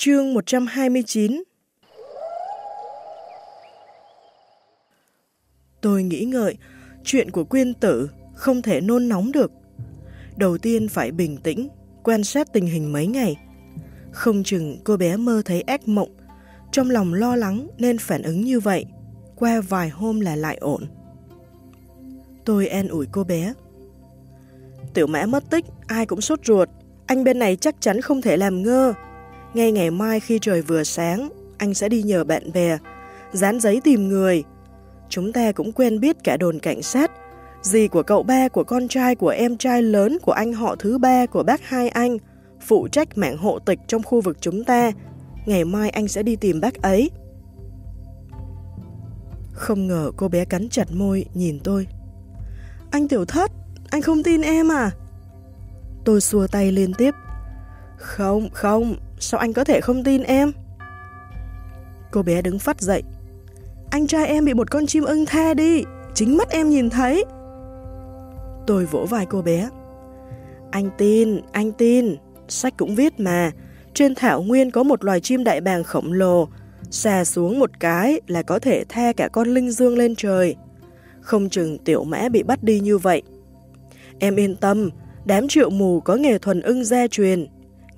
Chương 129 Tôi nghĩ ngợi, chuyện của quyên tử không thể nôn nóng được. Đầu tiên phải bình tĩnh, quan sát tình hình mấy ngày. Không chừng cô bé mơ thấy ác mộng, trong lòng lo lắng nên phản ứng như vậy. Qua vài hôm là lại ổn. Tôi an ủi cô bé. Tiểu mã mất tích, ai cũng sốt ruột. Anh bên này chắc chắn không thể làm ngơ. Ngay ngày mai khi trời vừa sáng, anh sẽ đi nhờ bạn bè, dán giấy tìm người. Chúng ta cũng quen biết cả đồn cảnh sát, dì của cậu ba của con trai của em trai lớn của anh họ thứ ba của bác hai anh, phụ trách mạng hộ tịch trong khu vực chúng ta. Ngày mai anh sẽ đi tìm bác ấy. Không ngờ cô bé cắn chặt môi nhìn tôi. Anh tiểu thất, anh không tin em à? Tôi xua tay liên tiếp. Không, không, sao anh có thể không tin em? Cô bé đứng phát dậy. Anh trai em bị một con chim ưng the đi, chính mắt em nhìn thấy. Tôi vỗ vai cô bé. Anh tin, anh tin, sách cũng viết mà. Trên thảo nguyên có một loài chim đại bàng khổng lồ, xà xuống một cái là có thể the cả con linh dương lên trời. Không chừng tiểu mã bị bắt đi như vậy. Em yên tâm, đám triệu mù có nghề thuần ưng gia truyền.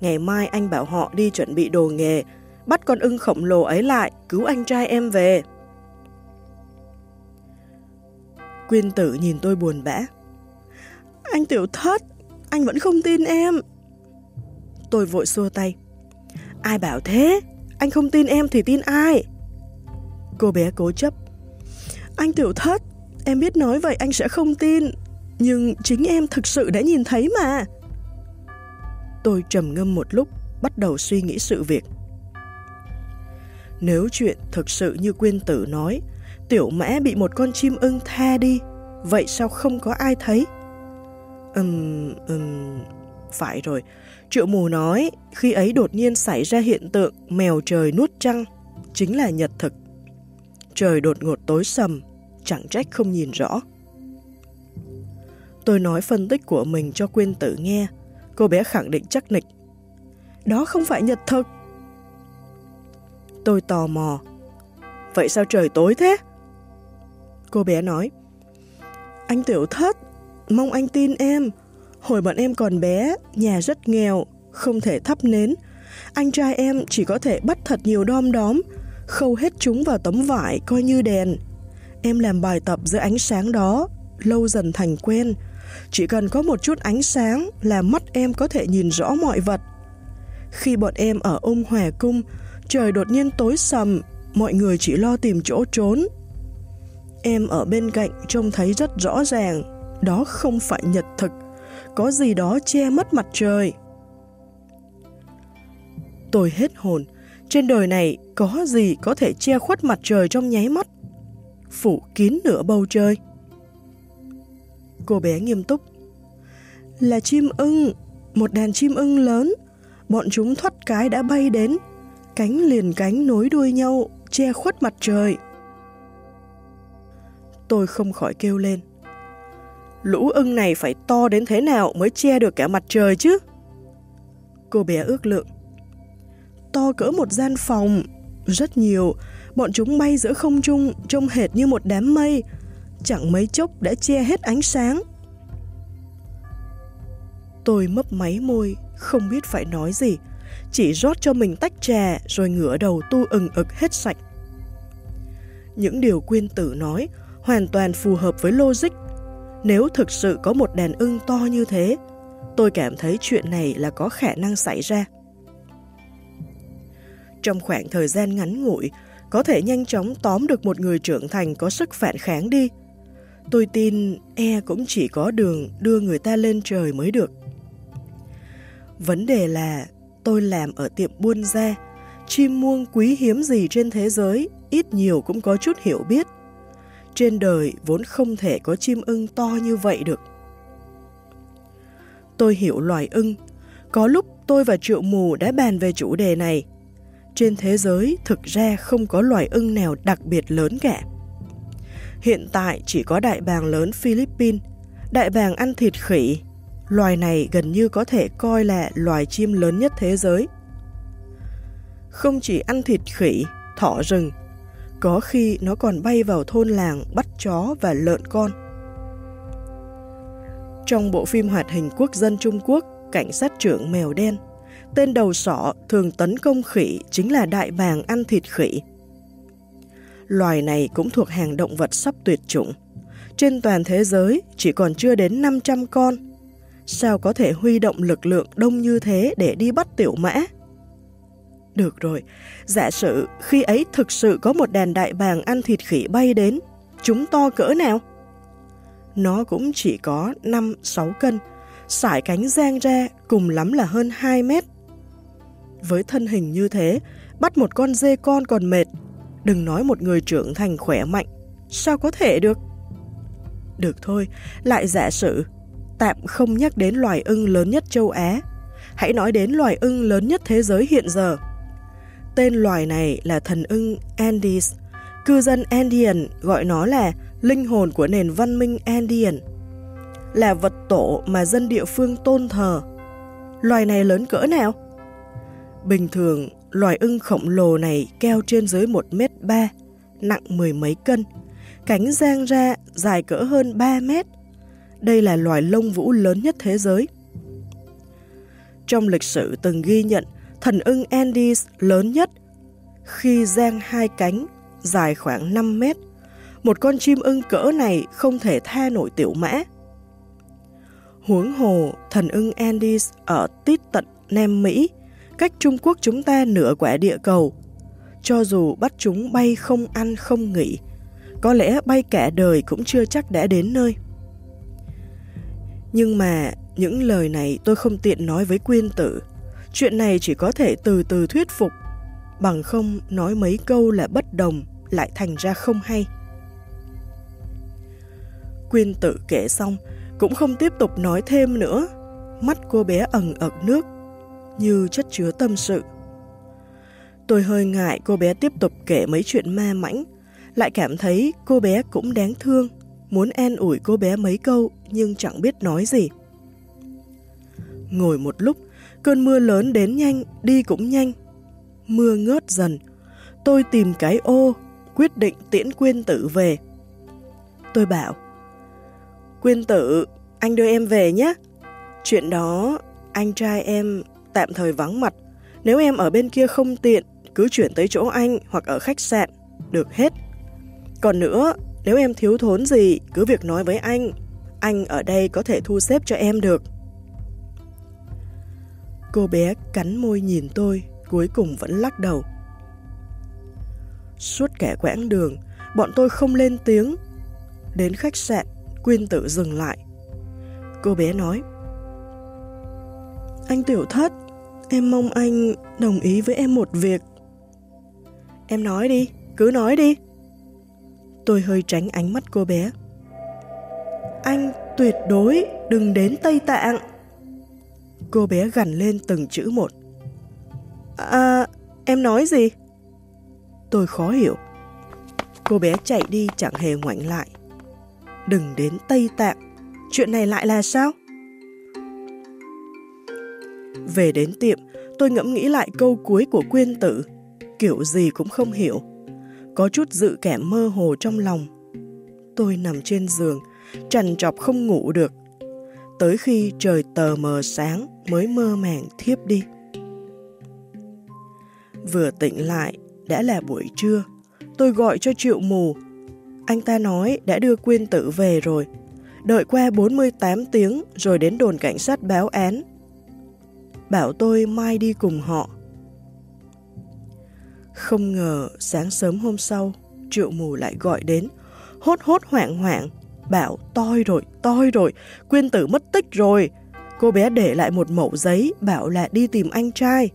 Ngày mai anh bảo họ đi chuẩn bị đồ nghề, bắt con ưng khổng lồ ấy lại, cứu anh trai em về. Quyên tử nhìn tôi buồn bã. Anh tiểu thất, anh vẫn không tin em. Tôi vội xua tay. Ai bảo thế? Anh không tin em thì tin ai? Cô bé cố chấp. Anh tiểu thất, em biết nói vậy anh sẽ không tin. Nhưng chính em thực sự đã nhìn thấy mà. Tôi trầm ngâm một lúc, bắt đầu suy nghĩ sự việc. Nếu chuyện thực sự như quyên tử nói, tiểu mã bị một con chim ưng tha đi, vậy sao không có ai thấy? Ừm, ừm, phải rồi. Triệu mù nói, khi ấy đột nhiên xảy ra hiện tượng mèo trời nuốt trăng, chính là nhật thực. Trời đột ngột tối sầm, chẳng trách không nhìn rõ. Tôi nói phân tích của mình cho quyên tử nghe, cô bé khẳng định chắc nịch. Đó không phải nhật thực. Tôi tò mò. Vậy sao trời tối thế? Cô bé nói. Anh tiểu thất, mong anh tin em. Hồi bọn em còn bé, nhà rất nghèo, không thể thắp nến. Anh trai em chỉ có thể bắt thật nhiều đom đóm, khâu hết chúng vào tấm vải coi như đèn. Em làm bài tập dưới ánh sáng đó, lâu dần thành quen. Chỉ cần có một chút ánh sáng là mắt em có thể nhìn rõ mọi vật. Khi bọn em ở ung hòa cung, trời đột nhiên tối sầm, mọi người chỉ lo tìm chỗ trốn. Em ở bên cạnh trông thấy rất rõ ràng, đó không phải nhật thực, có gì đó che mất mặt trời. Tôi hết hồn, trên đời này có gì có thể che khuất mặt trời trong nháy mắt, phủ kín nửa bầu trời. Cô bé nghiêm túc. Là chim ưng, một đàn chim ưng lớn, bọn chúng thoát cái đã bay đến, cánh liền cánh nối đuôi nhau, che khuất mặt trời. Tôi không khỏi kêu lên. Lũ ưng này phải to đến thế nào mới che được cả mặt trời chứ? Cô bé ước lượng. To cỡ một gian phòng, rất nhiều, bọn chúng bay giữa không trung trông hệt như một đám mây, chẳng mấy chốc đã che hết ánh sáng. Tôi mấp máy môi, không biết phải nói gì, chỉ rót cho mình tách trà rồi ngửa đầu tu ừng ực hết sạch. Những điều quyên tử nói hoàn toàn phù hợp với logic. Nếu thực sự có một đàn ưng to như thế, tôi cảm thấy chuyện này là có khả năng xảy ra. Trong khoảng thời gian ngắn ngủi, có thể nhanh chóng tóm được một người trưởng thành có sức phản kháng đi. Tôi tin e cũng chỉ có đường đưa người ta lên trời mới được. Vấn đề là tôi làm ở tiệm buôn da, chim muông quý hiếm gì trên thế giới, ít nhiều cũng có chút hiểu biết. Trên đời vốn không thể có chim ưng to như vậy được. Tôi hiểu loài ưng. Có lúc tôi và Triệu Mù đã bàn về chủ đề này. Trên thế giới thực ra không có loài ưng nào đặc biệt lớn cả. Hiện tại chỉ có đại bàng lớn Philippines, đại bàng ăn thịt khỉ. Loài này gần như có thể coi là loài chim lớn nhất thế giới. không chỉ ăn thịt khỉ, thỏ rừng, có khi nó còn bay vào thôn làng bắt chó và lợn con. Trong bộ phim hoạt hình quốc dân Trung Quốc, cảnh sát trưởng mèo đen, tên đầu sỏ thường tấn công khỉ chính là đại bàng ăn thịt khỉ. Loài này cũng thuộc hàng động vật sắp tuyệt chủng. Trên toàn thế giới chỉ còn chưa đến 500 con. Sao có thể huy động lực lượng đông như thế để đi bắt tiểu mã? Được rồi, giả sử khi ấy thực sự có một đàn đại bàng ăn thịt khỉ bay đến, chúng to cỡ nào? Nó cũng chỉ có 5-6 cân, sải cánh giang ra cùng lắm là hơn 2 mét. Với thân hình như thế, bắt một con dê con còn mệt, đừng nói một người trưởng thành khỏe mạnh, sao có thể được? Được thôi, lại giả sử, tạm không nhắc đến loài ưng lớn nhất châu Á, hãy nói đến loài ưng lớn nhất thế giới hiện giờ. Tên loài này là thần ưng Andes. Cư dân Andean gọi nó là linh hồn của nền văn minh Andean. Là vật tổ mà dân địa phương tôn thờ. Loài này lớn cỡ nào? Bình thường, loài ưng khổng lồ này keo trên dưới 1 mét 3, nặng mười mấy cân, cánh giang ra dài cỡ hơn 3 mét. Đây là loài lông vũ lớn nhất thế giới. Trong lịch sử từng ghi nhận thần ưng Andes lớn nhất khi giang hai cánh dài khoảng 5 mét. Một con chim ưng cỡ này không thể tha nổi tiểu mã. Huống hồ, thần ưng Andes ở tít tận Nam Mỹ, cách Trung Quốc chúng ta nửa quả địa cầu. Cho dù bắt chúng bay không ăn không nghỉ, có lẽ bay cả đời cũng chưa chắc đã đến nơi. Nhưng mà những lời này tôi không tiện nói với quyên tử, Chuyện này chỉ có thể từ từ thuyết phục, bằng không nói mấy câu là bất đồng lại thành ra không hay. Quyên Tử kể xong, cũng không tiếp tục nói thêm nữa. Mắt cô bé ẩn ẩn nước, như chất chứa tâm sự. Tôi hơi ngại cô bé tiếp tục kể mấy chuyện ma mãnh, lại cảm thấy cô bé cũng đáng thương, muốn an ủi cô bé mấy câu nhưng chẳng biết nói gì. Ngồi một lúc, Cơn mưa lớn đến nhanh, đi cũng nhanh. Mưa ngớt dần. Tôi tìm cái ô, quyết định tiễn quyên tử về. Tôi bảo, quyên tử, anh đưa em về nhé. Chuyện đó, anh trai em tạm thời vắng mặt. Nếu em ở bên kia không tiện, cứ chuyển tới chỗ anh hoặc ở khách sạn, được hết. Còn nữa, nếu em thiếu thốn gì, cứ việc nói với anh. Anh ở đây có thể thu xếp cho em được. Cô bé cắn môi nhìn tôi, cuối cùng vẫn lắc đầu. Suốt cả quãng đường, bọn tôi không lên tiếng. Đến khách sạn, Quyên tự dừng lại. Cô bé nói, Anh tiểu thất, em mong anh đồng ý với em một việc. Em nói đi, cứ nói đi. Tôi hơi tránh ánh mắt cô bé. Anh tuyệt đối đừng đến Tây Tạng. Cô bé gằn lên từng chữ một. À, em nói gì? Tôi khó hiểu. Cô bé chạy đi chẳng hề ngoảnh lại. Đừng đến Tây Tạng, chuyện này lại là sao? Về đến tiệm, tôi ngẫm nghĩ lại câu cuối của quyên tử, kiểu gì cũng không hiểu. Có chút dự cảm mơ hồ trong lòng. Tôi nằm trên giường, trằn trọc không ngủ được, tới khi trời tờ mờ sáng mới mơ màng thiếp đi. Vừa tỉnh lại, đã là buổi trưa, tôi gọi cho triệu mù. Anh ta nói đã đưa quyên tử về rồi, đợi qua 48 tiếng rồi đến đồn cảnh sát báo án. Bảo tôi mai đi cùng họ. Không ngờ sáng sớm hôm sau, triệu mù lại gọi đến, hốt hốt hoảng hoảng, bảo toi rồi, toi rồi, quyên tử mất tích rồi. Cô bé để lại một mẫu giấy bảo là đi tìm anh trai.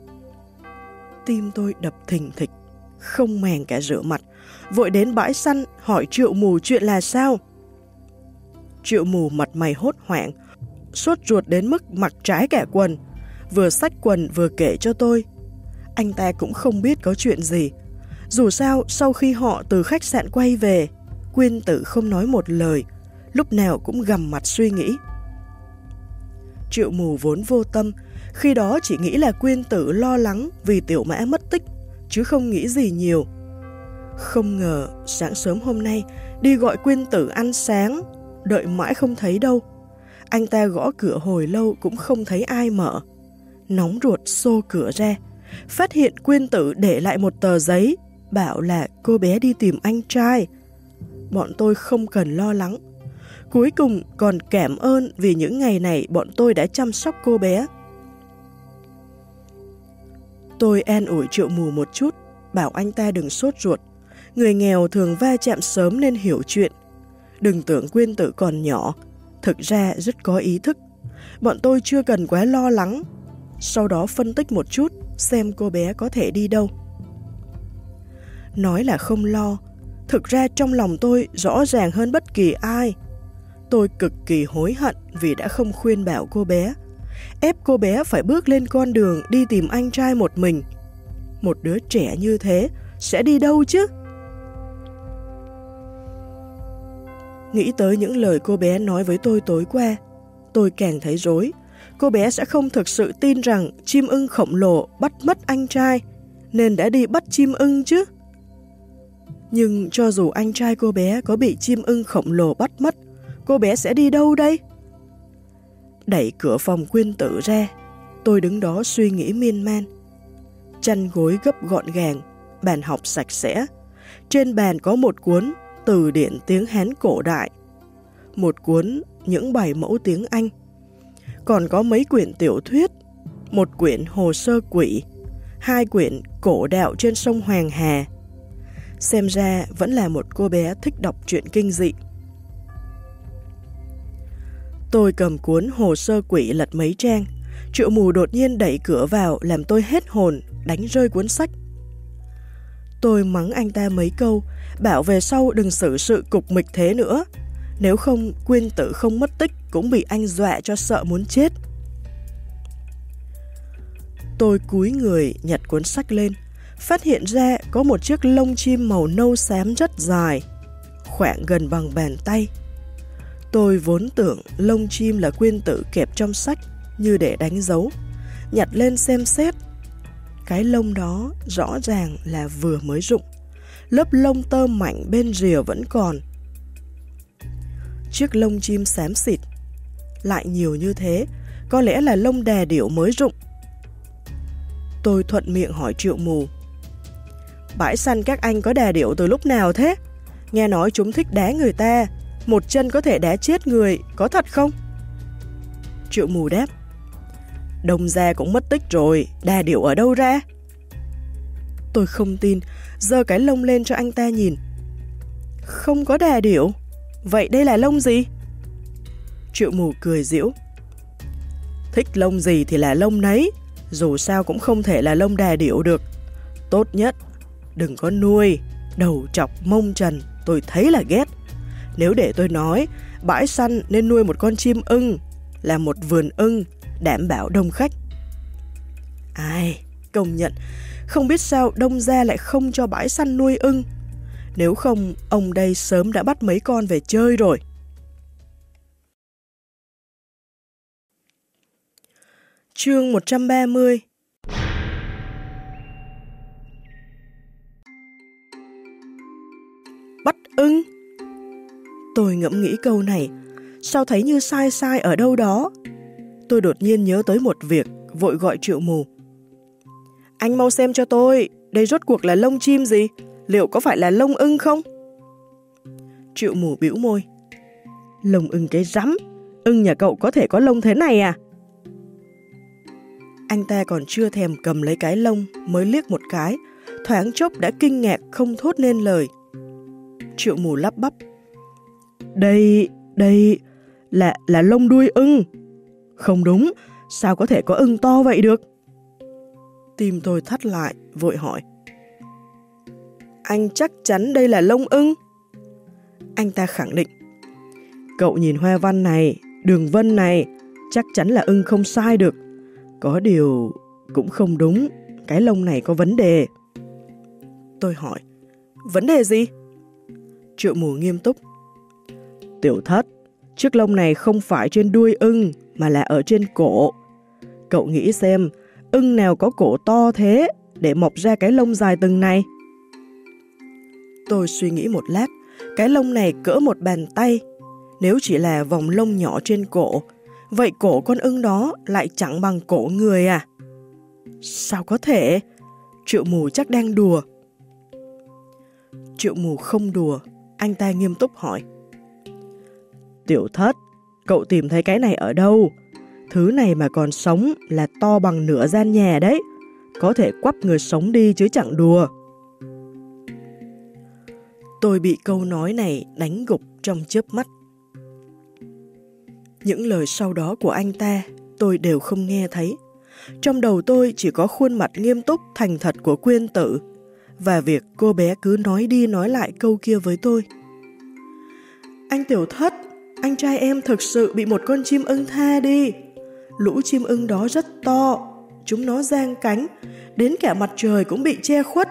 Tim tôi đập thình thịch, không màng cả rửa mặt, vội đến bãi săn hỏi triệu mù chuyện là sao. Triệu mù mặt mày hốt hoảng, suốt ruột đến mức mặc trái cả quần, vừa sách quần vừa kể cho tôi. Anh ta cũng không biết có chuyện gì. Dù sao, sau khi họ từ khách sạn quay về, Quyên tử không nói một lời, lúc nào cũng gầm mặt suy nghĩ. Triệu mù vốn vô tâm, khi đó chỉ nghĩ là quyên tử lo lắng vì tiểu mã mất tích, chứ không nghĩ gì nhiều. Không ngờ sáng sớm hôm nay đi gọi quyên tử ăn sáng, đợi mãi không thấy đâu. Anh ta gõ cửa hồi lâu cũng không thấy ai mở. Nóng ruột xô cửa ra, phát hiện quyên tử để lại một tờ giấy, bảo là cô bé đi tìm anh trai. Bọn tôi không cần lo lắng. Cuối cùng còn cảm ơn vì những ngày này bọn tôi đã chăm sóc cô bé. Tôi an ủi triệu mù một chút, bảo anh ta đừng sốt ruột. Người nghèo thường va chạm sớm nên hiểu chuyện. Đừng tưởng quyên tử còn nhỏ, thực ra rất có ý thức. Bọn tôi chưa cần quá lo lắng. Sau đó phân tích một chút xem cô bé có thể đi đâu. Nói là không lo, thực ra trong lòng tôi rõ ràng hơn bất kỳ ai. Tôi cực kỳ hối hận vì đã không khuyên bảo cô bé ép cô bé phải bước lên con đường đi tìm anh trai một mình. Một đứa trẻ như thế sẽ đi đâu chứ? Nghĩ tới những lời cô bé nói với tôi tối qua, tôi càng thấy rối. Cô bé sẽ không thực sự tin rằng chim ưng khổng lồ bắt mất anh trai, nên đã đi bắt chim ưng chứ. Nhưng cho dù anh trai cô bé có bị chim ưng khổng lồ bắt mất, cô bé sẽ đi đâu đây? Đẩy cửa phòng quyên tử ra, tôi đứng đó suy nghĩ miên man. Chăn gối gấp gọn gàng, bàn học sạch sẽ. Trên bàn có một cuốn từ điển tiếng Hán cổ đại, một cuốn những bài mẫu tiếng Anh. Còn có mấy quyển tiểu thuyết, một quyển hồ sơ quỷ, hai quyển cổ đạo trên sông Hoàng Hà. Xem ra vẫn là một cô bé thích đọc truyện kinh dị. Tôi cầm cuốn hồ sơ quỷ lật mấy trang. Triệu mù đột nhiên đẩy cửa vào làm tôi hết hồn, đánh rơi cuốn sách. Tôi mắng anh ta mấy câu, bảo về sau đừng xử sự cục mịch thế nữa. Nếu không, quyên tử không mất tích cũng bị anh dọa cho sợ muốn chết. Tôi cúi người nhặt cuốn sách lên, phát hiện ra có một chiếc lông chim màu nâu xám rất dài, khoảng gần bằng bàn tay. Tôi vốn tưởng lông chim là quyên tử kẹp trong sách như để đánh dấu, nhặt lên xem xét. Cái lông đó rõ ràng là vừa mới rụng, lớp lông tơ mảnh bên rìa vẫn còn. Chiếc lông chim xám xịt, lại nhiều như thế, có lẽ là lông đè điểu mới rụng. Tôi thuận miệng hỏi triệu mù. Bãi săn các anh có đà điểu từ lúc nào thế? Nghe nói chúng thích đá người ta, một chân có thể đá chết người, có thật không? Triệu mù đáp. Đông gia cũng mất tích rồi, đà điểu ở đâu ra? Tôi không tin, giơ cái lông lên cho anh ta nhìn. Không có đà điểu, vậy đây là lông gì? Triệu mù cười giễu. Thích lông gì thì là lông nấy, dù sao cũng không thể là lông đà điểu được. Tốt nhất, đừng có nuôi, đầu chọc mông trần, tôi thấy là ghét. Nếu để tôi nói, bãi săn nên nuôi một con chim ưng, là một vườn ưng, đảm bảo đông khách. Ai, công nhận, không biết sao đông gia lại không cho bãi săn nuôi ưng. Nếu không, ông đây sớm đã bắt mấy con về chơi rồi. Chương 130 Bắt ưng Tôi ngẫm nghĩ câu này, sao thấy như sai sai ở đâu đó. Tôi đột nhiên nhớ tới một việc, vội gọi triệu mù. Anh mau xem cho tôi, đây rốt cuộc là lông chim gì? Liệu có phải là lông ưng không? Triệu mù bĩu môi. Lông ưng cái rắm, ưng nhà cậu có thể có lông thế này à? Anh ta còn chưa thèm cầm lấy cái lông mới liếc một cái, thoáng chốc đã kinh ngạc không thốt nên lời. Triệu mù lắp bắp. Đây, đây là là lông đuôi ưng. Không đúng, sao có thể có ưng to vậy được? Tim tôi thắt lại, vội hỏi. Anh chắc chắn đây là lông ưng? Anh ta khẳng định. Cậu nhìn hoa văn này, đường vân này, chắc chắn là ưng không sai được. Có điều cũng không đúng, cái lông này có vấn đề. Tôi hỏi, vấn đề gì? Triệu mù nghiêm túc. Tiểu thất, chiếc lông này không phải trên đuôi ưng mà là ở trên cổ. Cậu nghĩ xem, ưng nào có cổ to thế để mọc ra cái lông dài từng này? Tôi suy nghĩ một lát, cái lông này cỡ một bàn tay. Nếu chỉ là vòng lông nhỏ trên cổ, vậy cổ con ưng đó lại chẳng bằng cổ người à? Sao có thể? Triệu mù chắc đang đùa. Triệu mù không đùa, anh ta nghiêm túc hỏi. Tiểu thất, cậu tìm thấy cái này ở đâu? Thứ này mà còn sống là to bằng nửa gian nhà đấy. Có thể quắp người sống đi chứ chẳng đùa. Tôi bị câu nói này đánh gục trong chớp mắt. Những lời sau đó của anh ta tôi đều không nghe thấy. Trong đầu tôi chỉ có khuôn mặt nghiêm túc thành thật của quyên tử và việc cô bé cứ nói đi nói lại câu kia với tôi. Anh tiểu thất, anh trai em thực sự bị một con chim ưng tha đi. Lũ chim ưng đó rất to, chúng nó giang cánh, đến cả mặt trời cũng bị che khuất.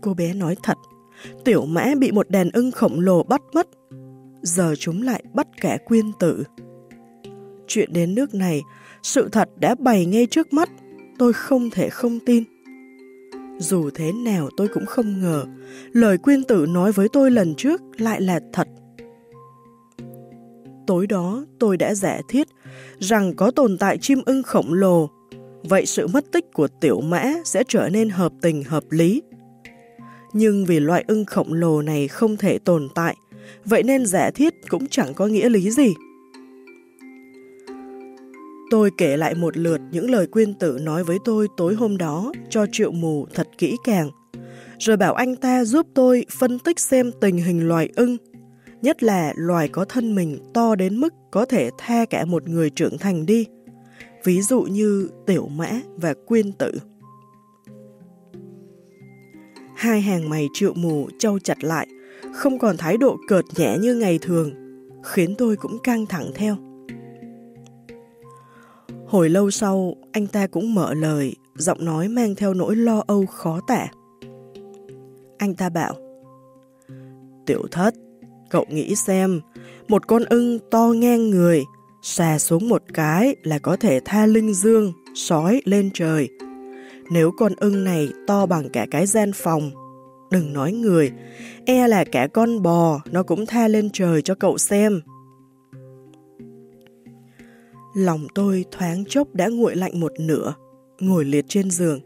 Cô bé nói thật, tiểu mã bị một đàn ưng khổng lồ bắt mất, giờ chúng lại bắt kẻ quyên tử. Chuyện đến nước này, sự thật đã bày ngay trước mắt, tôi không thể không tin. Dù thế nào tôi cũng không ngờ, lời quyên tử nói với tôi lần trước lại là thật. Tối đó tôi đã giả thiết rằng có tồn tại chim ưng khổng lồ, vậy sự mất tích của tiểu mã sẽ trở nên hợp tình hợp lý. Nhưng vì loại ưng khổng lồ này không thể tồn tại, vậy nên giả thiết cũng chẳng có nghĩa lý gì. Tôi kể lại một lượt những lời quyên tử nói với tôi tối hôm đó cho triệu mù thật kỹ càng, rồi bảo anh ta giúp tôi phân tích xem tình hình loài ưng, nhất là loài có thân mình to đến mức có thể tha cả một người trưởng thành đi, ví dụ như tiểu mã và quyên tử. Hai hàng mày triệu mù trâu chặt lại, không còn thái độ cợt nhẹ như ngày thường, khiến tôi cũng căng thẳng theo. Hồi lâu sau, anh ta cũng mở lời, giọng nói mang theo nỗi lo âu khó tả. Anh ta bảo, Tiểu thất, cậu nghĩ xem, một con ưng to ngang người, xà xuống một cái là có thể tha linh dương, sói lên trời. Nếu con ưng này to bằng cả cái gian phòng, đừng nói người, e là cả con bò nó cũng tha lên trời cho cậu xem. Lòng tôi thoáng chốc đã nguội lạnh một nửa, ngồi liệt trên giường.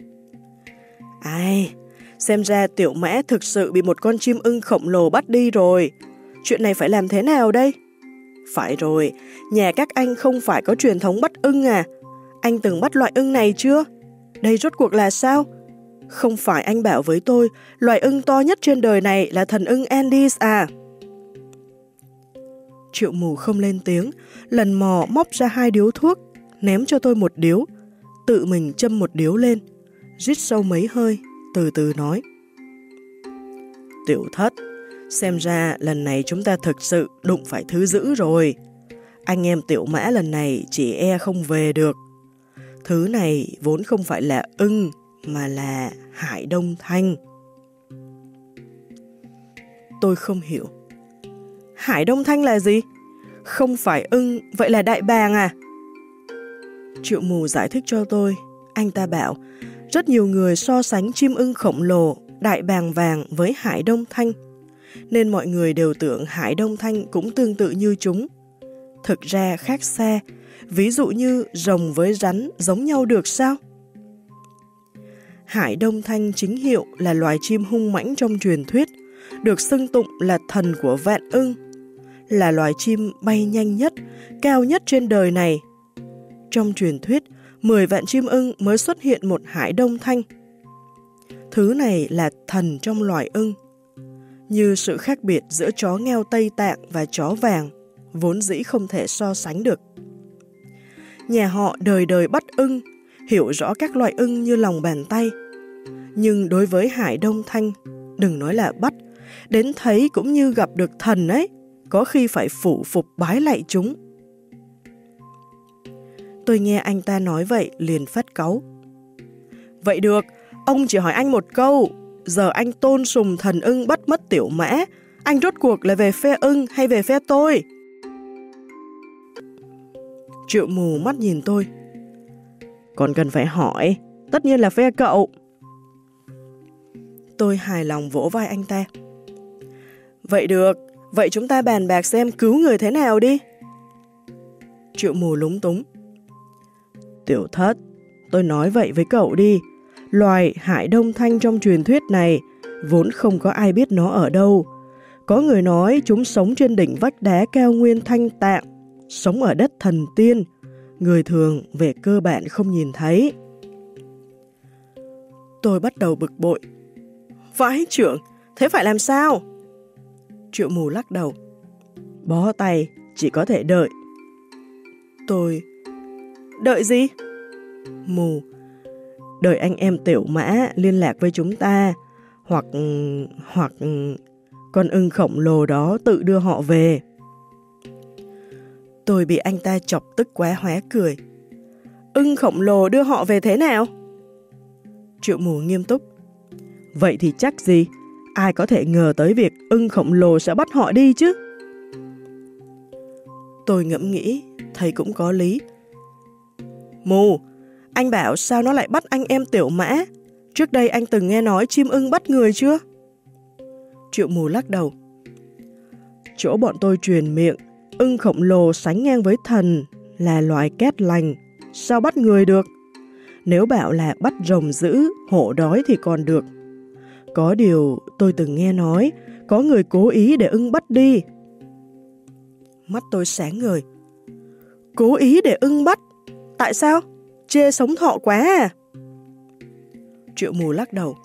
Ai, xem ra tiểu mã thực sự bị một con chim ưng khổng lồ bắt đi rồi. Chuyện này phải làm thế nào đây? Phải rồi, nhà các anh không phải có truyền thống bắt ưng à? Anh từng bắt loại ưng này chưa? Đây rốt cuộc là sao? Không phải anh bảo với tôi, loài ưng to nhất trên đời này là thần ưng Andes à? Triệu mù không lên tiếng, lần mò móc ra hai điếu thuốc, ném cho tôi một điếu, tự mình châm một điếu lên, rít sâu mấy hơi, từ từ nói. Tiểu thất, xem ra lần này chúng ta thực sự đụng phải thứ dữ rồi. Anh em tiểu mã lần này chỉ e không về được. Thứ này vốn không phải là ưng, mà là Hải Đông Thanh. Tôi không hiểu. Hải Đông Thanh là gì? Không phải ưng, vậy là đại bàng à? Triệu mù giải thích cho tôi. Anh ta bảo, rất nhiều người so sánh chim ưng khổng lồ, đại bàng vàng với Hải Đông Thanh. Nên mọi người đều tưởng Hải Đông Thanh cũng tương tự như chúng. Thực ra khác xa, ví dụ như rồng với rắn giống nhau được sao? Hải Đông Thanh chính hiệu là loài chim hung mãnh trong truyền thuyết, được xưng tụng là thần của vạn ưng, là loài chim bay nhanh nhất, cao nhất trên đời này. Trong truyền thuyết, 10 vạn chim ưng mới xuất hiện một Hải Đông Thanh. Thứ này là thần trong loài ưng. Như sự khác biệt giữa chó ngheo Tây Tạng và chó vàng, vốn dĩ không thể so sánh được. Nhà họ đời đời bắt ưng, hiểu rõ các loại ưng như lòng bàn tay. Nhưng đối với Hải Đông Thanh, đừng nói là bắt, đến thấy cũng như gặp được thần ấy, có khi phải phủ phục bái lại chúng. Tôi nghe anh ta nói vậy liền phát cáu. Vậy được, ông chỉ hỏi anh một câu, giờ anh tôn sùng thần ưng bắt mất tiểu mã, anh rốt cuộc là về phe ưng hay về phe tôi? Triệu mù mắt nhìn tôi, còn cần phải hỏi, tất nhiên là phe cậu. Tôi hài lòng vỗ vai anh ta. Vậy được, vậy chúng ta bàn bạc xem cứu người thế nào đi. Triệu mù lúng túng. Tiểu thất, tôi nói vậy với cậu đi. Loài hải đông thanh trong truyền thuyết này vốn không có ai biết nó ở đâu. Có người nói chúng sống trên đỉnh vách đá cao nguyên thanh tạng, sống ở đất thần tiên, người thường về cơ bản không nhìn thấy. Tôi bắt đầu bực bội. Vãi trưởng, thế phải làm sao? Triệu mù lắc đầu. Bó tay, chỉ có thể đợi. Tôi... Đợi gì? Mù. Đợi anh em tiểu mã liên lạc với chúng ta. Hoặc... hoặc... Con ưng khổng lồ đó tự đưa họ về. Tôi bị anh ta chọc tức quá hóa cười. Ưng khổng lồ đưa họ về thế nào? Triệu mù nghiêm túc. Vậy thì chắc gì? Ai có thể ngờ tới việc ưng khổng lồ sẽ bắt họ đi chứ? Tôi ngẫm nghĩ, thầy cũng có lý. Mù, anh bảo sao nó lại bắt anh em tiểu mã? Trước đây anh từng nghe nói chim ưng bắt người chưa? Triệu mù lắc đầu. Chỗ bọn tôi truyền miệng, ưng khổng lồ sánh ngang với thần là loài két lành, sao bắt người được? Nếu bảo là bắt rồng dữ, hổ đói thì còn được. Có điều tôi từng nghe nói, có người cố ý để ưng bắt đi. Mắt tôi sáng ngời. Cố ý để ưng bắt? Tại sao? Chê sống thọ quá à? Triệu mù lắc đầu.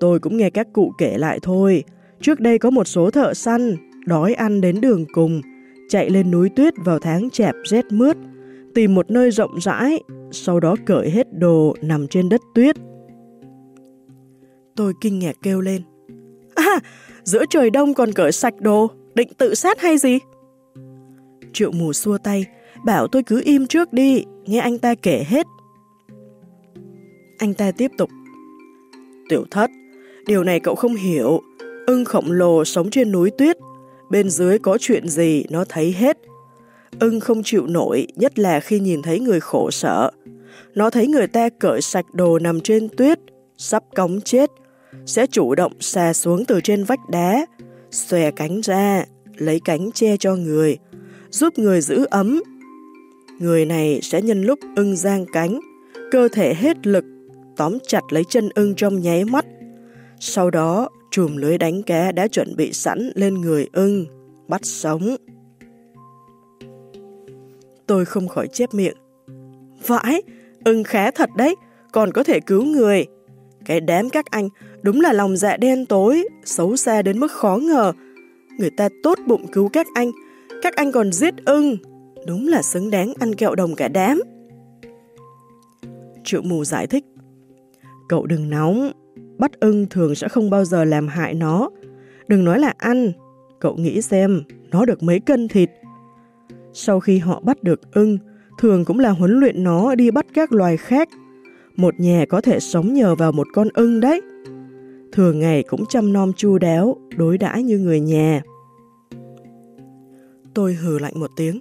Tôi cũng nghe các cụ kể lại thôi. Trước đây có một số thợ săn, đói ăn đến đường cùng, chạy lên núi tuyết vào tháng chẹp rét mướt, tìm một nơi rộng rãi, sau đó cởi hết đồ nằm trên đất tuyết. Tôi kinh ngạc kêu lên. À, giữa trời đông còn cởi sạch đồ, định tự sát hay gì? Triệu mù xua tay, bảo tôi cứ im trước đi, nghe anh ta kể hết. Anh ta tiếp tục. Tiểu thất, điều này cậu không hiểu. Ưng khổng lồ sống trên núi tuyết, bên dưới có chuyện gì nó thấy hết. Ưng không chịu nổi, nhất là khi nhìn thấy người khổ sở. Nó thấy người ta cởi sạch đồ nằm trên tuyết, sắp cống chết, sẽ chủ động xà xuống từ trên vách đá, xòe cánh ra, lấy cánh che cho người, giúp người giữ ấm. Người này sẽ nhân lúc ưng giang cánh, cơ thể hết lực, tóm chặt lấy chân ưng trong nháy mắt. Sau đó, chùm lưới đánh cá đã chuẩn bị sẵn lên người ưng, bắt sống. Tôi không khỏi chép miệng. Vãi, ưng khá thật đấy, còn có thể cứu người. Cái đám các anh đúng là lòng dạ đen tối, xấu xa đến mức khó ngờ. Người ta tốt bụng cứu các anh, các anh còn giết ưng. Đúng là xứng đáng ăn kẹo đồng cả đám. Triệu mù giải thích. Cậu đừng nóng, bắt ưng thường sẽ không bao giờ làm hại nó. Đừng nói là ăn, cậu nghĩ xem, nó được mấy cân thịt. Sau khi họ bắt được ưng, thường cũng là huấn luyện nó đi bắt các loài khác một nhà có thể sống nhờ vào một con ưng đấy. Thường ngày cũng chăm nom chu đáo, đối đãi như người nhà. Tôi hừ lạnh một tiếng.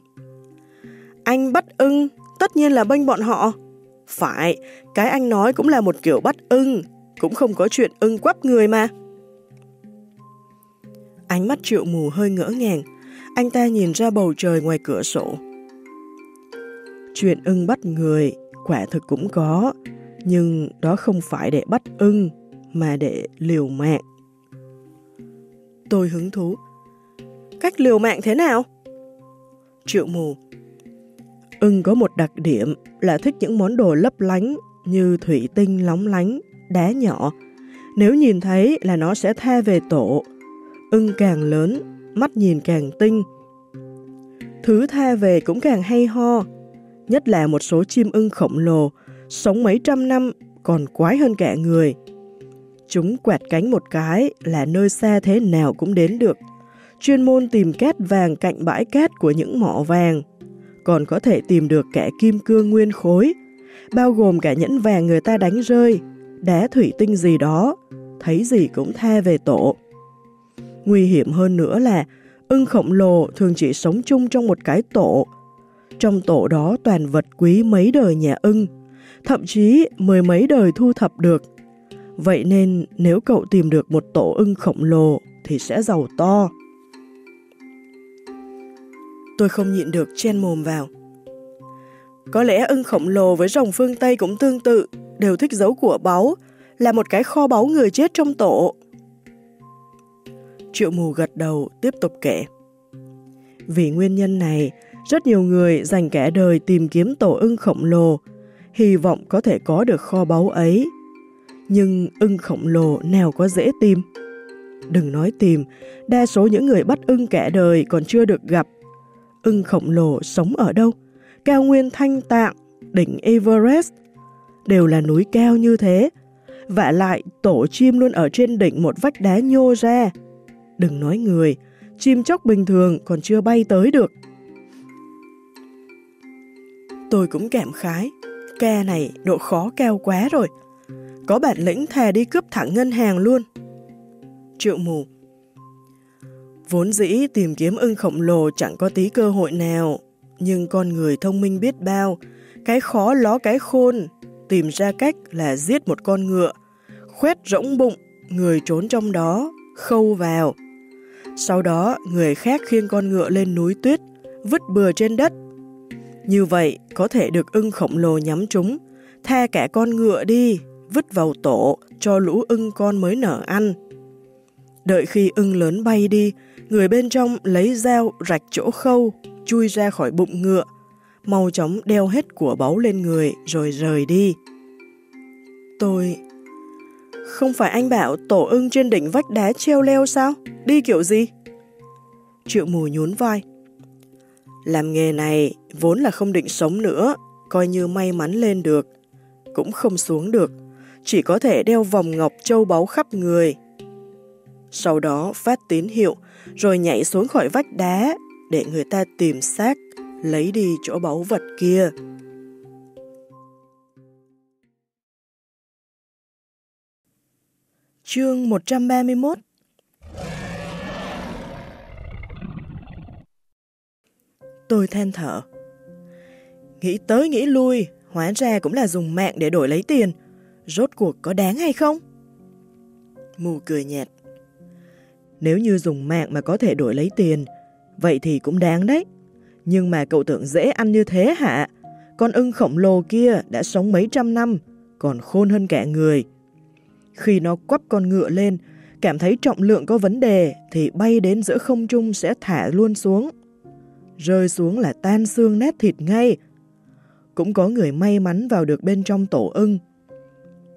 Anh bắt ưng, tất nhiên là bênh bọn họ. Phải, cái anh nói cũng là một kiểu bắt ưng, cũng không có chuyện ưng quắp người mà. Ánh mắt triệu mù hơi ngỡ ngàng, anh ta nhìn ra bầu trời ngoài cửa sổ. Chuyện ưng bắt người, quả thực cũng có, nhưng đó không phải để bắt ưng, mà để liều mạng. Tôi hứng thú. Cách liều mạng thế nào? Triệu mù. Ưng có một đặc điểm là thích những món đồ lấp lánh như thủy tinh lóng lánh, đá nhỏ. Nếu nhìn thấy là nó sẽ tha về tổ. Ưng càng lớn, mắt nhìn càng tinh. Thứ tha về cũng càng hay ho, nhất là một số chim ưng khổng lồ sống mấy trăm năm còn quái hơn cả người. Chúng quẹt cánh một cái là nơi xa thế nào cũng đến được. Chuyên môn tìm cát vàng cạnh bãi cát của những mỏ vàng. Còn có thể tìm được cả kim cương nguyên khối, bao gồm cả nhẫn vàng người ta đánh rơi, đá thủy tinh gì đó, thấy gì cũng tha về tổ. Nguy hiểm hơn nữa là ưng khổng lồ thường chỉ sống chung trong một cái tổ. Trong tổ đó toàn vật quý mấy đời nhà ưng, thậm chí mười mấy đời thu thập được. Vậy nên nếu cậu tìm được một tổ ưng khổng lồ thì sẽ giàu to. Tôi không nhịn được chen mồm vào. Có lẽ ưng khổng lồ với rồng phương Tây cũng tương tự, đều thích giấu của báu, là một cái kho báu người chết trong tổ. Triệu mù gật đầu tiếp tục kể. Vì nguyên nhân này, rất nhiều người dành cả đời tìm kiếm tổ ưng khổng lồ, hy vọng có thể có được kho báu ấy. Nhưng ưng khổng lồ nào có dễ tìm? Đừng nói tìm, đa số những người bắt ưng cả đời còn chưa được gặp. Ưng khổng lồ sống ở đâu? Cao nguyên Thanh Tạng, đỉnh Everest, đều là núi cao như thế. Vả lại, tổ chim luôn ở trên đỉnh một vách đá nhô ra. Đừng nói người, chim chóc bình thường còn chưa bay tới được. Tôi cũng cảm khái, ca này độ khó cao quá rồi. Có bản lĩnh thà đi cướp thẳng ngân hàng luôn. Triệu mù Vốn dĩ tìm kiếm ưng khổng lồ chẳng có tí cơ hội nào, nhưng con người thông minh biết bao, cái khó ló cái khôn, tìm ra cách là giết một con ngựa, khoét rỗng bụng, người trốn trong đó, khâu vào. Sau đó, người khác khiêng con ngựa lên núi tuyết, vứt bừa trên đất. Như vậy, có thể được ưng khổng lồ nhắm trúng, tha cả con ngựa đi, vứt vào tổ cho lũ ưng con mới nở ăn. Đợi khi ưng lớn bay đi, người bên trong lấy dao rạch chỗ khâu, chui ra khỏi bụng ngựa, mau chóng đeo hết của báu lên người rồi rời đi. Tôi... Không phải anh bảo tổ ưng trên đỉnh vách đá treo leo sao? Đi kiểu gì? Triệu mù nhún vai. Làm nghề này vốn là không định sống nữa, coi như may mắn lên được. Cũng không xuống được, chỉ có thể đeo vòng ngọc châu báu khắp người. Sau đó phát tín hiệu, rồi nhảy xuống khỏi vách đá để người ta tìm xác, lấy đi chỗ báu vật kia. Chương 131 Tôi than thở. Nghĩ tới nghĩ lui, hóa ra cũng là dùng mạng để đổi lấy tiền. Rốt cuộc có đáng hay không? Mù cười nhạt. Nếu như dùng mạng mà có thể đổi lấy tiền, vậy thì cũng đáng đấy. Nhưng mà cậu tưởng dễ ăn như thế hả? Con ưng khổng lồ kia đã sống mấy trăm năm, còn khôn hơn cả người. Khi nó quắp con ngựa lên, cảm thấy trọng lượng có vấn đề thì bay đến giữa không trung sẽ thả luôn xuống. Rơi xuống là tan xương nét thịt ngay. Cũng có người may mắn vào được bên trong tổ ưng.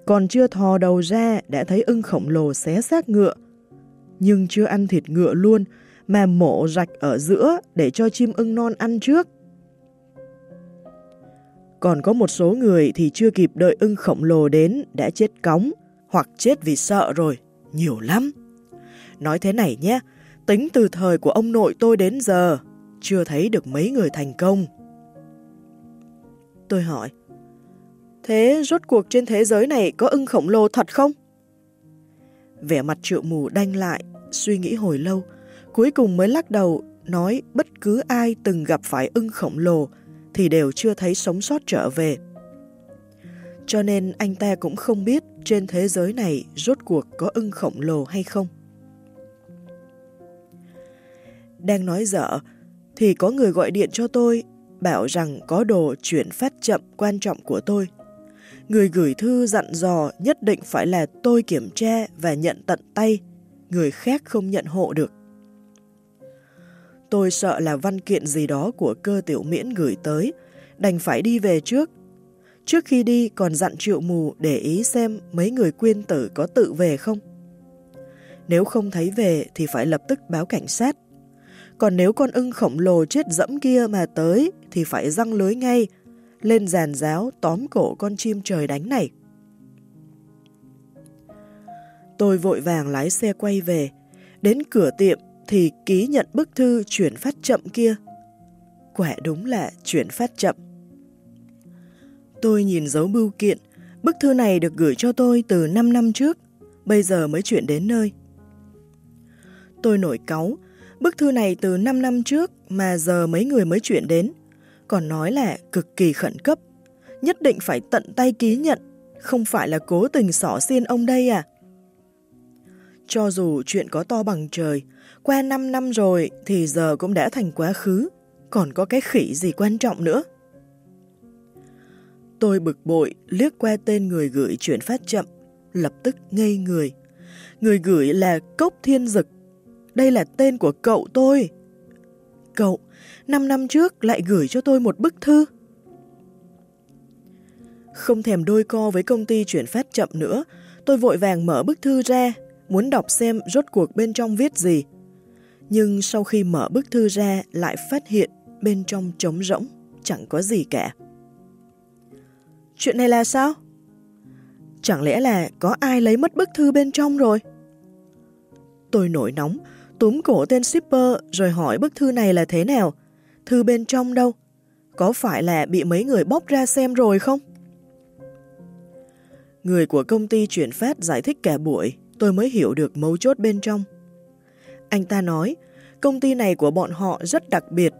Còn chưa thò đầu ra đã thấy ưng khổng lồ xé xác ngựa. Nhưng chưa ăn thịt ngựa luôn mà mổ rạch ở giữa để cho chim ưng non ăn trước. Còn có một số người thì chưa kịp đợi ưng khổng lồ đến đã chết cóng hoặc chết vì sợ rồi, nhiều lắm. Nói thế này nhé, tính từ thời của ông nội tôi đến giờ, chưa thấy được mấy người thành công. Tôi hỏi, thế rốt cuộc trên thế giới này có ưng khổng lồ thật không? Vẻ mặt triệu mù đanh lại, suy nghĩ hồi lâu, cuối cùng mới lắc đầu nói bất cứ ai từng gặp phải ưng khổng lồ thì đều chưa thấy sống sót trở về. Cho nên anh ta cũng không biết trên thế giới này rốt cuộc có ưng khổng lồ hay không. Đang nói dở, thì có người gọi điện cho tôi, bảo rằng có đồ chuyển phát chậm quan trọng của tôi. Người gửi thư dặn dò nhất định phải là tôi kiểm tra và nhận tận tay, người khác không nhận hộ được. Tôi sợ là văn kiện gì đó của cơ tiểu miễn gửi tới, đành phải đi về trước. Trước khi đi còn dặn triệu mù để ý xem mấy người quyên tử có tự về không. Nếu không thấy về thì phải lập tức báo cảnh sát. Còn nếu con ưng khổng lồ chết dẫm kia mà tới thì phải răng lưới ngay, lên giàn giáo tóm cổ con chim trời đánh này. Tôi vội vàng lái xe quay về, đến cửa tiệm thì ký nhận bức thư chuyển phát chậm kia. Quả đúng là chuyển phát chậm. Tôi nhìn dấu bưu kiện, bức thư này được gửi cho tôi từ 5 năm trước, bây giờ mới chuyển đến nơi. Tôi nổi cáu, bức thư này từ 5 năm trước mà giờ mấy người mới chuyển đến, còn nói là cực kỳ khẩn cấp. nhất định phải tận tay ký nhận, không phải là cố tình xỏ xiên ông đây à? Cho dù chuyện có to bằng trời, qua 5 năm rồi thì giờ cũng đã thành quá khứ, còn có cái khỉ gì quan trọng nữa. Tôi bực bội liếc qua tên người gửi chuyển phát chậm, lập tức ngây người. Người gửi là Cốc Thiên Dực. Đây là tên của cậu tôi. Cậu, 5 năm trước lại gửi cho tôi một bức thư. Không thèm đôi co với công ty chuyển phát chậm nữa, tôi vội vàng mở bức thư ra, muốn đọc xem rốt cuộc bên trong viết gì. Nhưng sau khi mở bức thư ra lại phát hiện bên trong trống rỗng, chẳng có gì cả. Chuyện này là sao? Chẳng lẽ là có ai lấy mất bức thư bên trong rồi? Tôi nổi nóng, túm cổ tên shipper rồi hỏi bức thư này là thế nào? Thư bên trong đâu? Có phải là bị mấy người bóp ra xem rồi không? Người của công ty chuyển phát giải thích cả buổi, tôi mới hiểu được mấu chốt bên trong. Anh ta nói, công ty này của bọn họ rất đặc biệt.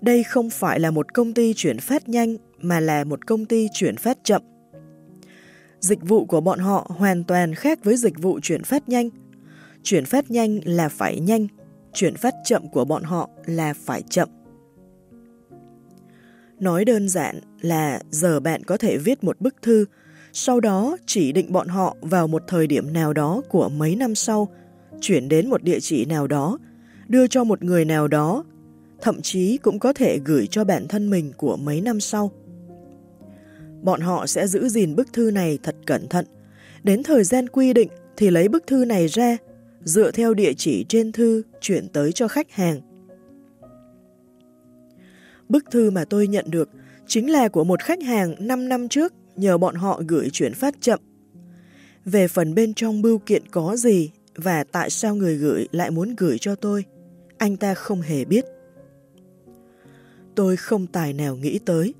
Đây không phải là một công ty chuyển phát nhanh mà là một công ty chuyển phát chậm. Dịch vụ của bọn họ hoàn toàn khác với dịch vụ chuyển phát nhanh. Chuyển phát nhanh là phải nhanh, chuyển phát chậm của bọn họ là phải chậm. Nói đơn giản là giờ bạn có thể viết một bức thư, sau đó chỉ định bọn họ vào một thời điểm nào đó của mấy năm sau, chuyển đến một địa chỉ nào đó, đưa cho một người nào đó, thậm chí cũng có thể gửi cho bản thân mình của mấy năm sau. Bọn họ sẽ giữ gìn bức thư này thật cẩn thận. Đến thời gian quy định thì lấy bức thư này ra, dựa theo địa chỉ trên thư chuyển tới cho khách hàng. Bức thư mà tôi nhận được chính là của một khách hàng 5 năm trước nhờ bọn họ gửi chuyển phát chậm. Về phần bên trong bưu kiện có gì và tại sao người gửi lại muốn gửi cho tôi, anh ta không hề biết. Tôi không tài nào nghĩ tới,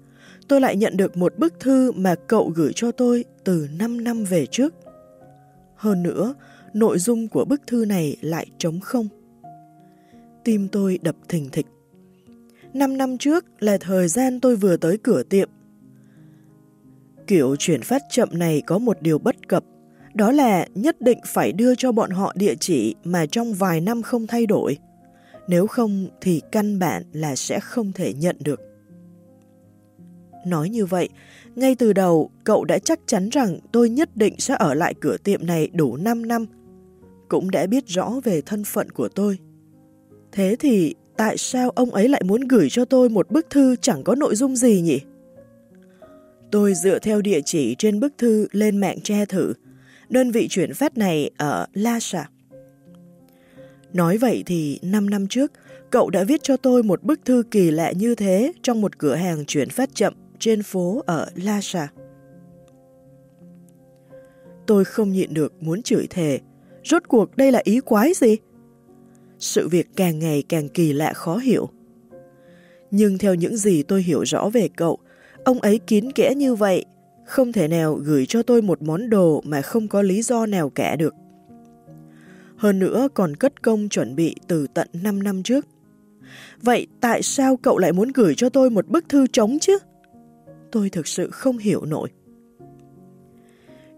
tôi lại nhận được một bức thư mà cậu gửi cho tôi từ 5 năm về trước. Hơn nữa, nội dung của bức thư này lại trống không. Tim tôi đập thình thịch. Năm năm trước là thời gian tôi vừa tới cửa tiệm. Kiểu chuyển phát chậm này có một điều bất cập, đó là nhất định phải đưa cho bọn họ địa chỉ mà trong vài năm không thay đổi. Nếu không thì căn bản là sẽ không thể nhận được. Nói như vậy, ngay từ đầu cậu đã chắc chắn rằng tôi nhất định sẽ ở lại cửa tiệm này đủ 5 năm. Cũng đã biết rõ về thân phận của tôi. Thế thì tại sao ông ấy lại muốn gửi cho tôi một bức thư chẳng có nội dung gì nhỉ? Tôi dựa theo địa chỉ trên bức thư lên mạng tra thử. Đơn vị chuyển phát này ở Lhasa. Nói vậy thì 5 năm trước, cậu đã viết cho tôi một bức thư kỳ lạ như thế trong một cửa hàng chuyển phát chậm trên phố ở Lhasa. Tôi không nhịn được muốn chửi thề. Rốt cuộc đây là ý quái gì? Sự việc càng ngày càng kỳ lạ khó hiểu. Nhưng theo những gì tôi hiểu rõ về cậu, ông ấy kín kẽ như vậy, không thể nào gửi cho tôi một món đồ mà không có lý do nào cả được. Hơn nữa còn cất công chuẩn bị từ tận 5 năm trước. Vậy tại sao cậu lại muốn gửi cho tôi một bức thư trống chứ? Tôi thực sự không hiểu nổi.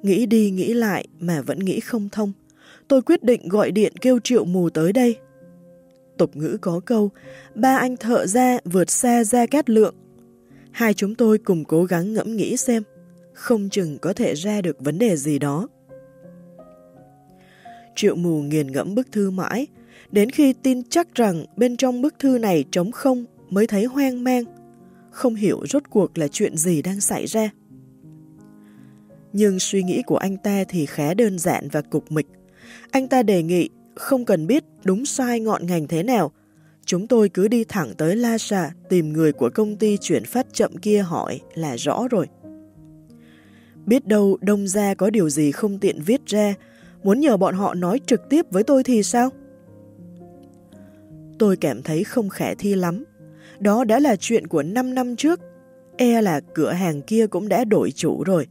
Nghĩ đi nghĩ lại mà vẫn nghĩ không thông. Tôi quyết định gọi điện kêu triệu mù tới đây. Tục ngữ có câu, ba anh thợ ra vượt xa ra cát lượng. Hai chúng tôi cùng cố gắng ngẫm nghĩ xem, không chừng có thể ra được vấn đề gì đó. Triệu mù nghiền ngẫm bức thư mãi, đến khi tin chắc rằng bên trong bức thư này trống không mới thấy hoang mang, không hiểu rốt cuộc là chuyện gì đang xảy ra. Nhưng suy nghĩ của anh ta thì khá đơn giản và cục mịch. Anh ta đề nghị không cần biết đúng sai ngọn ngành thế nào, chúng tôi cứ đi thẳng tới La tìm người của công ty chuyển phát chậm kia hỏi là rõ rồi. Biết đâu đông gia có điều gì không tiện viết ra, muốn nhờ bọn họ nói trực tiếp với tôi thì sao? Tôi cảm thấy không khả thi lắm. Đó đã là chuyện của 5 năm trước. E là cửa hàng kia cũng đã đổi chủ rồi.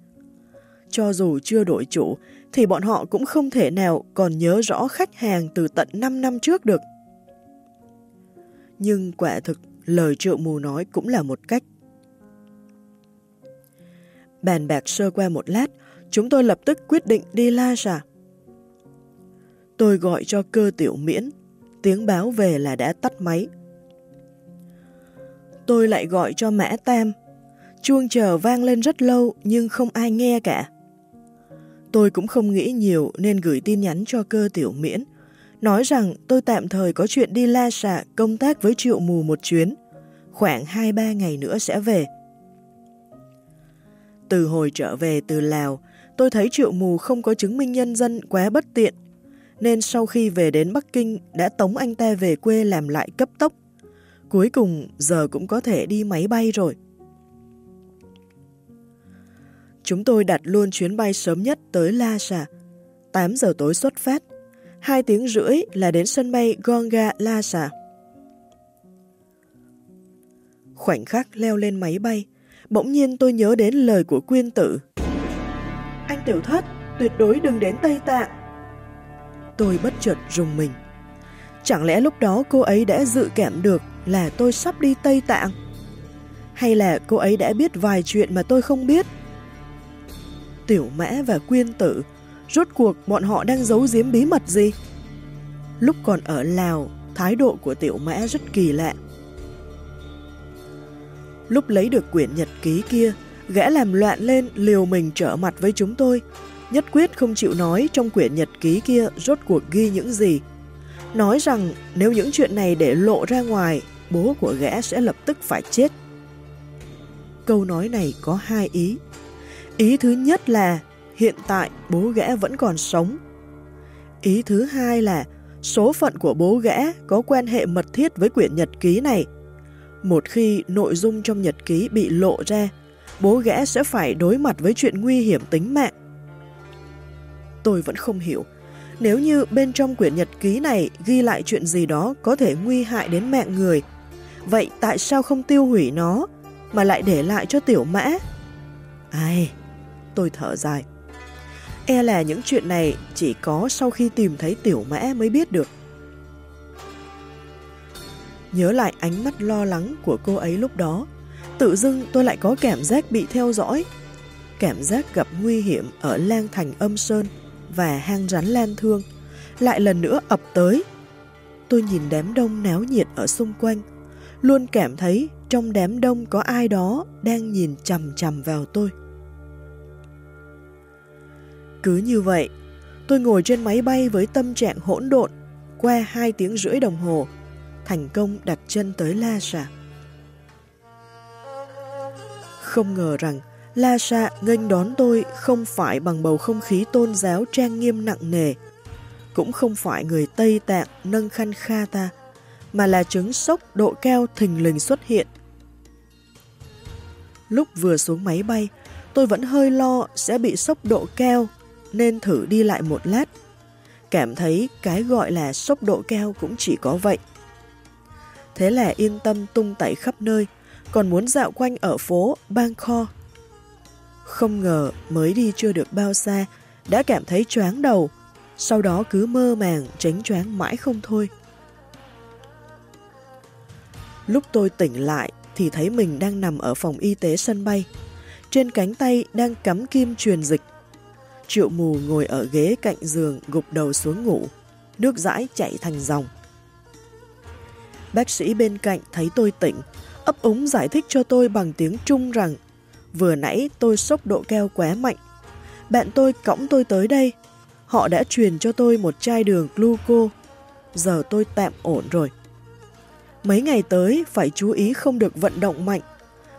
Cho dù chưa đổi chủ, thì bọn họ cũng không thể nào còn nhớ rõ khách hàng từ tận 5 năm trước được. Nhưng quả thực, lời triệu mù nói cũng là một cách. Bàn bạc sơ qua một lát, chúng tôi lập tức quyết định đi La Sà. Tôi gọi cho cơ tiểu miễn, tiếng báo về là đã tắt máy. Tôi lại gọi cho Mã Tam, chuông chờ vang lên rất lâu nhưng không ai nghe cả. Tôi cũng không nghĩ nhiều nên gửi tin nhắn cho cơ tiểu miễn, nói rằng tôi tạm thời có chuyện đi La Sà công tác với triệu mù một chuyến, khoảng 2-3 ngày nữa sẽ về. Từ hồi trở về từ Lào, tôi thấy triệu mù không có chứng minh nhân dân quá bất tiện, nên sau khi về đến Bắc Kinh đã tống anh ta về quê làm lại cấp tốc. Cuối cùng giờ cũng có thể đi máy bay rồi. Chúng tôi đặt luôn chuyến bay sớm nhất tới La Sà, 8 giờ tối xuất phát, 2 tiếng rưỡi là đến sân bay Gonga La Sà. Khoảnh khắc leo lên máy bay, bỗng nhiên tôi nhớ đến lời của quyên tử. Anh tiểu thất, tuyệt đối đừng đến Tây Tạng. Tôi bất chợt rùng mình. Chẳng lẽ lúc đó cô ấy đã dự cảm được là tôi sắp đi Tây Tạng? Hay là cô ấy đã biết vài chuyện mà tôi không biết? Tiểu Mã và Quyên Tử, rốt cuộc bọn họ đang giấu giếm bí mật gì? Lúc còn ở Lào, thái độ của Tiểu Mã rất kỳ lạ. Lúc lấy được quyển nhật ký kia, gã làm loạn lên liều mình trở mặt với chúng tôi. Nhất quyết không chịu nói trong quyển nhật ký kia rốt cuộc ghi những gì. Nói rằng nếu những chuyện này để lộ ra ngoài, bố của gã sẽ lập tức phải chết. Câu nói này có hai ý. Ý thứ nhất là hiện tại bố gã vẫn còn sống. Ý thứ hai là số phận của bố gã có quan hệ mật thiết với quyển nhật ký này một khi nội dung trong nhật ký bị lộ ra, bố gã sẽ phải đối mặt với chuyện nguy hiểm tính mạng. Tôi vẫn không hiểu, nếu như bên trong quyển nhật ký này ghi lại chuyện gì đó có thể nguy hại đến mạng người, vậy tại sao không tiêu hủy nó mà lại để lại cho tiểu mã? Ai, tôi thở dài. E là những chuyện này chỉ có sau khi tìm thấy tiểu mã mới biết được. Nhớ lại ánh mắt lo lắng của cô ấy lúc đó, tự dưng tôi lại có cảm giác bị theo dõi. Cảm giác gặp nguy hiểm ở lang thành âm sơn và hang rắn lan thương, lại lần nữa ập tới. Tôi nhìn đám đông náo nhiệt ở xung quanh, luôn cảm thấy trong đám đông có ai đó đang nhìn chằm chằm vào tôi. Cứ như vậy, tôi ngồi trên máy bay với tâm trạng hỗn độn qua hai tiếng rưỡi đồng hồ thành công đặt chân tới La Sa. Không ngờ rằng La Sa nghênh đón tôi không phải bằng bầu không khí tôn giáo trang nghiêm nặng nề, cũng không phải người Tây Tạng nâng khăn kha ta, mà là chứng sốc độ cao thình lình xuất hiện. Lúc vừa xuống máy bay, tôi vẫn hơi lo sẽ bị sốc độ cao, nên thử đi lại một lát. Cảm thấy cái gọi là sốc độ cao cũng chỉ có vậy. Thế là yên tâm tung tẩy khắp nơi, còn muốn dạo quanh ở phố Bangkok. Không ngờ mới đi chưa được bao xa, đã cảm thấy choáng đầu, sau đó cứ mơ màng tránh choáng mãi không thôi. Lúc tôi tỉnh lại thì thấy mình đang nằm ở phòng y tế sân bay. Trên cánh tay đang cắm kim truyền dịch. Triệu mù ngồi ở ghế cạnh giường gục đầu xuống ngủ. Nước dãi chạy thành dòng. Bác sĩ bên cạnh thấy tôi tỉnh, ấp úng giải thích cho tôi bằng tiếng Trung rằng vừa nãy tôi sốc độ keo quá mạnh. Bạn tôi cõng tôi tới đây. Họ đã truyền cho tôi một chai đường gluco. Giờ tôi tạm ổn rồi. Mấy ngày tới phải chú ý không được vận động mạnh.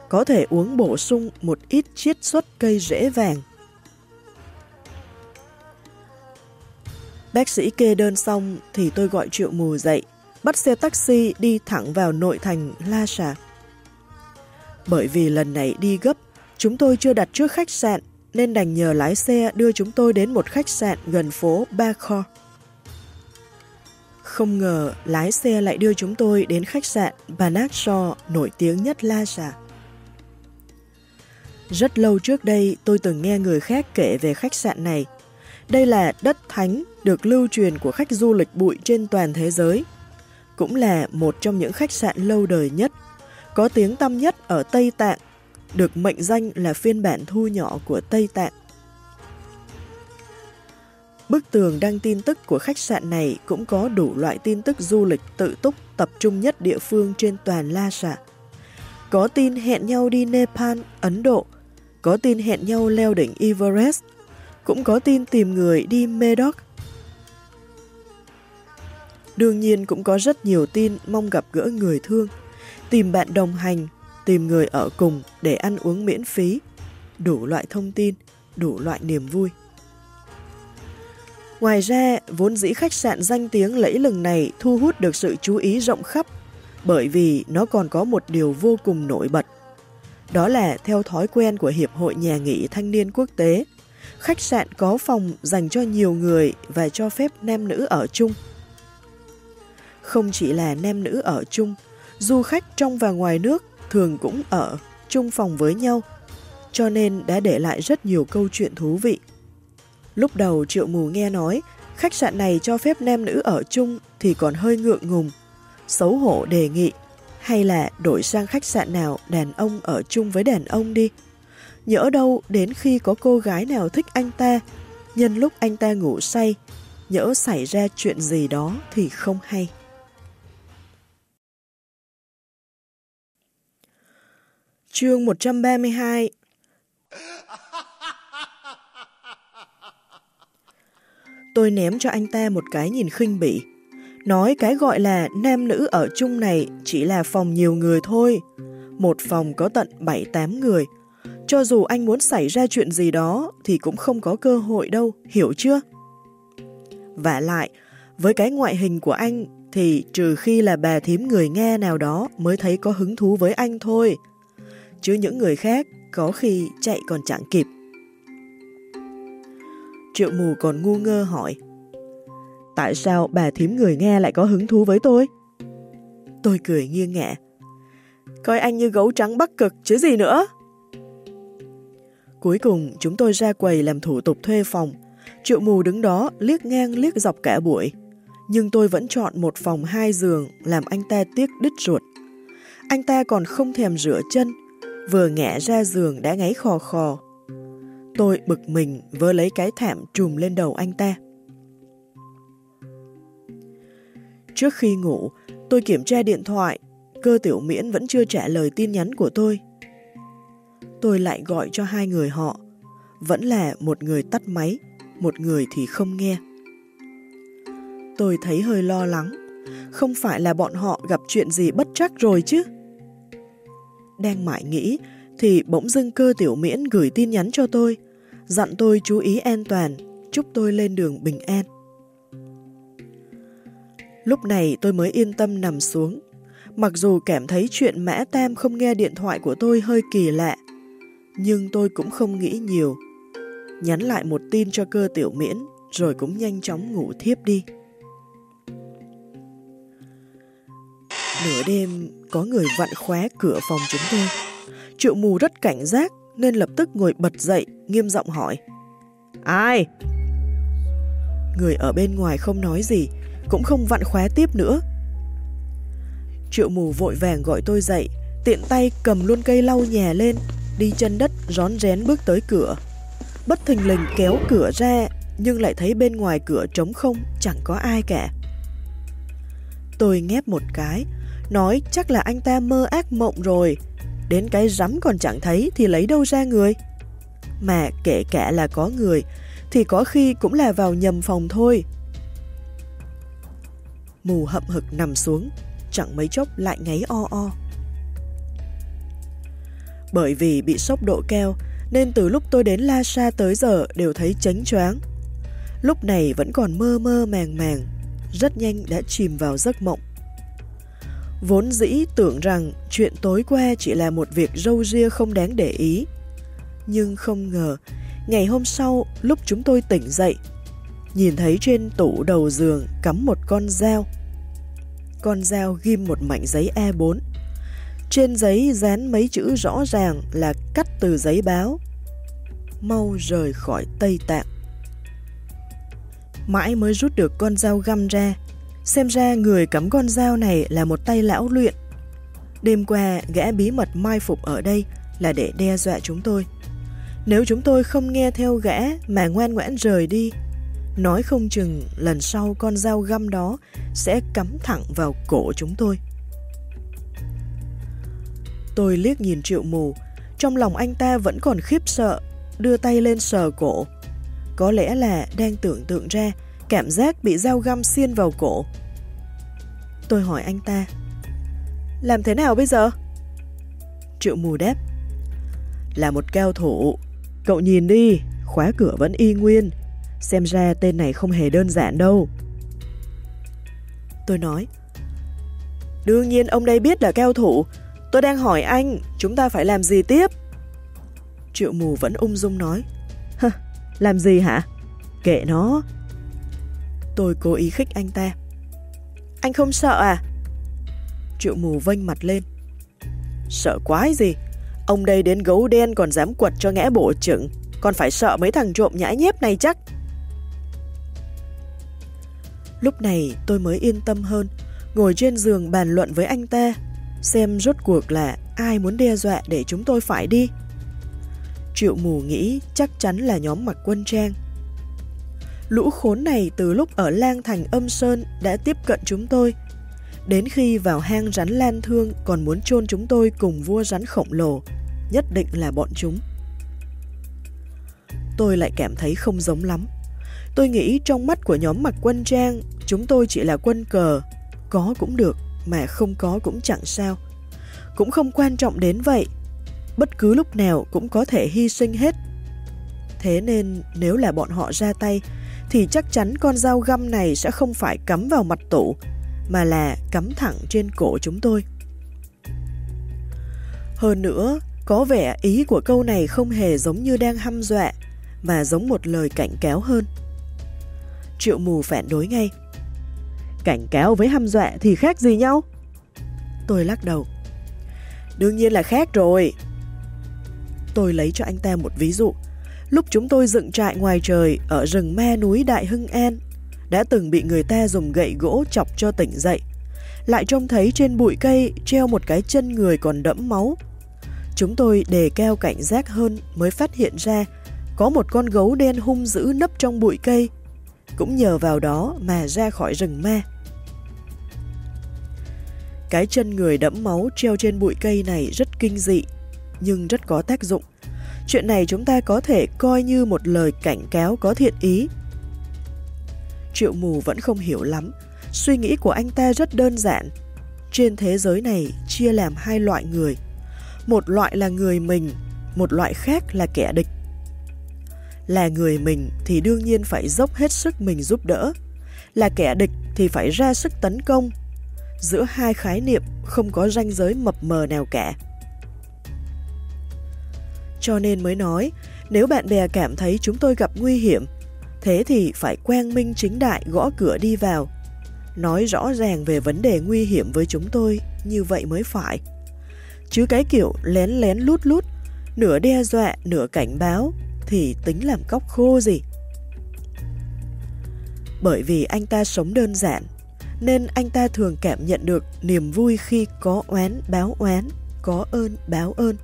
Có thể uống bổ sung một ít chiết xuất cây rễ vàng. Bác sĩ kê đơn xong thì tôi gọi triệu mù dậy bắt xe taxi đi thẳng vào nội thành La Sà. Bởi vì lần này đi gấp, chúng tôi chưa đặt trước khách sạn nên đành nhờ lái xe đưa chúng tôi đến một khách sạn gần phố Ba Kho. Không ngờ lái xe lại đưa chúng tôi đến khách sạn Banakshaw nổi tiếng nhất La Sà. Rất lâu trước đây tôi từng nghe người khác kể về khách sạn này. Đây là đất thánh được lưu truyền của khách du lịch bụi trên toàn thế giới cũng là một trong những khách sạn lâu đời nhất, có tiếng tăm nhất ở Tây Tạng, được mệnh danh là phiên bản thu nhỏ của Tây Tạng. Bức tường đăng tin tức của khách sạn này cũng có đủ loại tin tức du lịch tự túc tập trung nhất địa phương trên toàn La Sạ. Có tin hẹn nhau đi Nepal, Ấn Độ, có tin hẹn nhau leo đỉnh Everest, cũng có tin tìm người đi Medoc. Đương nhiên cũng có rất nhiều tin mong gặp gỡ người thương, tìm bạn đồng hành, tìm người ở cùng để ăn uống miễn phí, đủ loại thông tin, đủ loại niềm vui. Ngoài ra, vốn dĩ khách sạn danh tiếng lẫy lừng này thu hút được sự chú ý rộng khắp bởi vì nó còn có một điều vô cùng nổi bật. Đó là theo thói quen của Hiệp hội Nhà nghỉ Thanh niên Quốc tế, khách sạn có phòng dành cho nhiều người và cho phép nam nữ ở chung. Không chỉ là nam nữ ở chung, du khách trong và ngoài nước thường cũng ở chung phòng với nhau, cho nên đã để lại rất nhiều câu chuyện thú vị. Lúc đầu Triệu Mù nghe nói khách sạn này cho phép nam nữ ở chung thì còn hơi ngượng ngùng, xấu hổ đề nghị hay là đổi sang khách sạn nào đàn ông ở chung với đàn ông đi. Nhỡ đâu đến khi có cô gái nào thích anh ta, nhân lúc anh ta ngủ say, nhỡ xảy ra chuyện gì đó thì không hay. Chương 132 Tôi ném cho anh ta một cái nhìn khinh bỉ. Nói cái gọi là nam nữ ở chung này chỉ là phòng nhiều người thôi. Một phòng có tận 7-8 người. Cho dù anh muốn xảy ra chuyện gì đó thì cũng không có cơ hội đâu, hiểu chưa? Và lại, với cái ngoại hình của anh thì trừ khi là bà thím người nghe nào đó mới thấy có hứng thú với anh thôi. Chứ những người khác có khi chạy còn chẳng kịp. Triệu mù còn ngu ngơ hỏi Tại sao bà thím người nghe lại có hứng thú với tôi? Tôi cười nghiêng ngẹ Coi anh như gấu trắng bắc cực chứ gì nữa Cuối cùng chúng tôi ra quầy làm thủ tục thuê phòng Triệu mù đứng đó liếc ngang liếc dọc cả buổi Nhưng tôi vẫn chọn một phòng hai giường Làm anh ta tiếc đứt ruột Anh ta còn không thèm rửa chân Vừa ngã ra giường đã ngáy khò khò Tôi bực mình vơ lấy cái thảm trùm lên đầu anh ta. Trước khi ngủ, tôi kiểm tra điện thoại, cơ tiểu miễn vẫn chưa trả lời tin nhắn của tôi. Tôi lại gọi cho hai người họ, vẫn là một người tắt máy, một người thì không nghe. Tôi thấy hơi lo lắng, không phải là bọn họ gặp chuyện gì bất trắc rồi chứ? Đang mãi nghĩ thì bỗng dưng cơ tiểu miễn gửi tin nhắn cho tôi, dặn tôi chú ý an toàn, chúc tôi lên đường bình an. Lúc này tôi mới yên tâm nằm xuống, mặc dù cảm thấy chuyện Mã Tam không nghe điện thoại của tôi hơi kỳ lạ, nhưng tôi cũng không nghĩ nhiều. Nhắn lại một tin cho cơ tiểu miễn, rồi cũng nhanh chóng ngủ thiếp đi. Nửa đêm, có người vặn khóa cửa phòng chúng tôi. Triệu mù rất cảnh giác nên lập tức ngồi bật dậy, nghiêm giọng hỏi. Ai? Người ở bên ngoài không nói gì, cũng không vặn khóa tiếp nữa. Triệu mù vội vàng gọi tôi dậy, tiện tay cầm luôn cây lau nhà lên, đi chân đất rón rén bước tới cửa. Bất thình lình kéo cửa ra, nhưng lại thấy bên ngoài cửa trống không, chẳng có ai cả. Tôi ngép một cái, nói chắc là anh ta mơ ác mộng rồi, đến cái rắm còn chẳng thấy thì lấy đâu ra người. Mà kể cả là có người, thì có khi cũng là vào nhầm phòng thôi. Mù hậm hực nằm xuống, chẳng mấy chốc lại ngáy o o. Bởi vì bị sốc độ keo nên từ lúc tôi đến La Sa tới giờ đều thấy chánh choáng. Lúc này vẫn còn mơ mơ màng màng, rất nhanh đã chìm vào giấc mộng. Vốn dĩ tưởng rằng chuyện tối qua chỉ là một việc râu ria không đáng để ý. Nhưng không ngờ, ngày hôm sau lúc chúng tôi tỉnh dậy, nhìn thấy trên tủ đầu giường cắm một con dao. Con dao ghim một mảnh giấy A4. Trên giấy dán mấy chữ rõ ràng là cắt từ giấy báo. Mau rời khỏi Tây Tạng. Mãi mới rút được con dao găm ra, Xem ra người cắm con dao này là một tay lão luyện. Đêm qua, gã bí mật mai phục ở đây là để đe dọa chúng tôi. Nếu chúng tôi không nghe theo gã mà ngoan ngoãn rời đi, nói không chừng lần sau con dao găm đó sẽ cắm thẳng vào cổ chúng tôi. Tôi liếc nhìn triệu mù, trong lòng anh ta vẫn còn khiếp sợ, đưa tay lên sờ cổ. Có lẽ là đang tưởng tượng ra cảm giác bị dao găm xiên vào cổ. Tôi hỏi anh ta, làm thế nào bây giờ? Triệu mù đáp, là một cao thủ. Cậu nhìn đi, khóa cửa vẫn y nguyên. Xem ra tên này không hề đơn giản đâu. Tôi nói, đương nhiên ông đây biết là cao thủ, Tôi đang hỏi anh, chúng ta phải làm gì tiếp? Triệu mù vẫn ung dung nói. Hơ, làm gì hả? Kệ nó. Tôi cố ý khích anh ta. Anh không sợ à? Triệu mù vênh mặt lên. Sợ quái gì? Ông đây đến gấu đen còn dám quật cho ngã bộ trưởng, còn phải sợ mấy thằng trộm nhãi nhép này chắc. Lúc này tôi mới yên tâm hơn, ngồi trên giường bàn luận với anh ta xem rốt cuộc là ai muốn đe dọa để chúng tôi phải đi. Triệu mù nghĩ chắc chắn là nhóm mặc quân trang. Lũ khốn này từ lúc ở lang thành âm sơn đã tiếp cận chúng tôi. Đến khi vào hang rắn lan thương còn muốn chôn chúng tôi cùng vua rắn khổng lồ, nhất định là bọn chúng. Tôi lại cảm thấy không giống lắm. Tôi nghĩ trong mắt của nhóm mặc quân trang, chúng tôi chỉ là quân cờ, có cũng được, mà không có cũng chẳng sao. Cũng không quan trọng đến vậy. Bất cứ lúc nào cũng có thể hy sinh hết. Thế nên nếu là bọn họ ra tay, thì chắc chắn con dao găm này sẽ không phải cắm vào mặt tủ, mà là cắm thẳng trên cổ chúng tôi. Hơn nữa, có vẻ ý của câu này không hề giống như đang hăm dọa, mà giống một lời cảnh cáo hơn. Triệu mù phản đối ngay. Cảnh cáo với hăm dọa thì khác gì nhau? Tôi lắc đầu. Đương nhiên là khác rồi. Tôi lấy cho anh ta một ví dụ. Lúc chúng tôi dựng trại ngoài trời ở rừng me núi Đại Hưng An, đã từng bị người ta dùng gậy gỗ chọc cho tỉnh dậy. Lại trông thấy trên bụi cây treo một cái chân người còn đẫm máu. Chúng tôi đề cao cảnh giác hơn mới phát hiện ra có một con gấu đen hung dữ nấp trong bụi cây. Cũng nhờ vào đó mà ra khỏi rừng ma. Cái chân người đẫm máu treo trên bụi cây này rất kinh dị, nhưng rất có tác dụng. Chuyện này chúng ta có thể coi như một lời cảnh cáo có thiện ý. Triệu mù vẫn không hiểu lắm, suy nghĩ của anh ta rất đơn giản. Trên thế giới này chia làm hai loại người. Một loại là người mình, một loại khác là kẻ địch. Là người mình thì đương nhiên phải dốc hết sức mình giúp đỡ. Là kẻ địch thì phải ra sức tấn công, giữa hai khái niệm không có ranh giới mập mờ nào cả. Cho nên mới nói, nếu bạn bè cảm thấy chúng tôi gặp nguy hiểm, thế thì phải quang minh chính đại gõ cửa đi vào, nói rõ ràng về vấn đề nguy hiểm với chúng tôi, như vậy mới phải. Chứ cái kiểu lén lén lút lút, nửa đe dọa, nửa cảnh báo, thì tính làm cóc khô gì. Bởi vì anh ta sống đơn giản, nên anh ta thường cảm nhận được niềm vui khi có oán báo oán, có ơn báo ơn.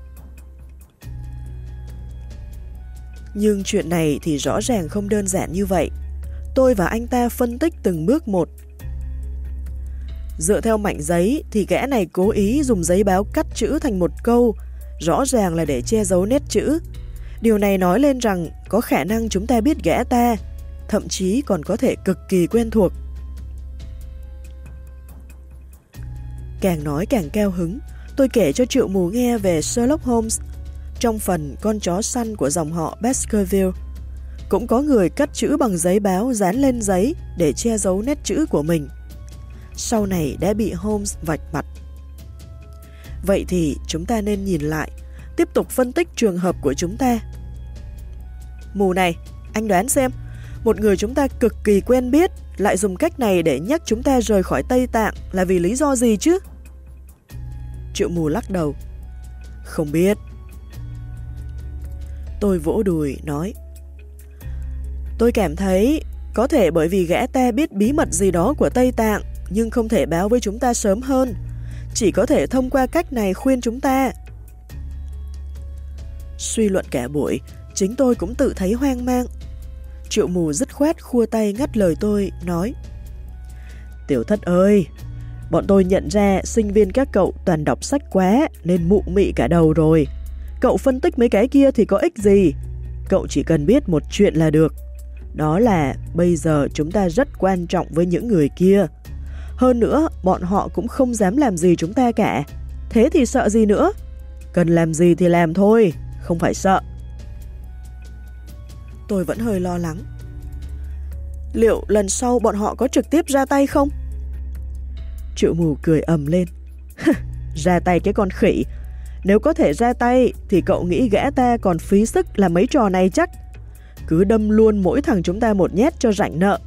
Nhưng chuyện này thì rõ ràng không đơn giản như vậy. Tôi và anh ta phân tích từng bước một. Dựa theo mảnh giấy thì gã này cố ý dùng giấy báo cắt chữ thành một câu, rõ ràng là để che giấu nét chữ. Điều này nói lên rằng có khả năng chúng ta biết gã ta, thậm chí còn có thể cực kỳ quen thuộc Càng nói càng cao hứng, tôi kể cho triệu mù nghe về Sherlock Holmes trong phần con chó săn của dòng họ Baskerville. Cũng có người cắt chữ bằng giấy báo dán lên giấy để che giấu nét chữ của mình. Sau này đã bị Holmes vạch mặt. Vậy thì chúng ta nên nhìn lại, tiếp tục phân tích trường hợp của chúng ta. Mù này, anh đoán xem, một người chúng ta cực kỳ quen biết lại dùng cách này để nhắc chúng ta rời khỏi Tây Tạng là vì lý do gì chứ? Triệu mù lắc đầu. Không biết. Tôi vỗ đùi, nói. Tôi cảm thấy có thể bởi vì gã ta biết bí mật gì đó của Tây Tạng nhưng không thể báo với chúng ta sớm hơn. Chỉ có thể thông qua cách này khuyên chúng ta. Suy luận cả buổi, chính tôi cũng tự thấy hoang mang. Triệu mù dứt khoát khua tay ngắt lời tôi, nói Tiểu thất ơi, bọn tôi nhận ra sinh viên các cậu toàn đọc sách quá nên mụ mị cả đầu rồi. Cậu phân tích mấy cái kia thì có ích gì? Cậu chỉ cần biết một chuyện là được. Đó là bây giờ chúng ta rất quan trọng với những người kia. Hơn nữa, bọn họ cũng không dám làm gì chúng ta cả. Thế thì sợ gì nữa? Cần làm gì thì làm thôi, không phải sợ. Tôi vẫn hơi lo lắng. Liệu lần sau bọn họ có trực tiếp ra tay không? Triệu mù cười ầm lên. ra tay cái con khỉ. Nếu có thể ra tay thì cậu nghĩ gã ta còn phí sức là mấy trò này chắc. Cứ đâm luôn mỗi thằng chúng ta một nhét cho rảnh nợ.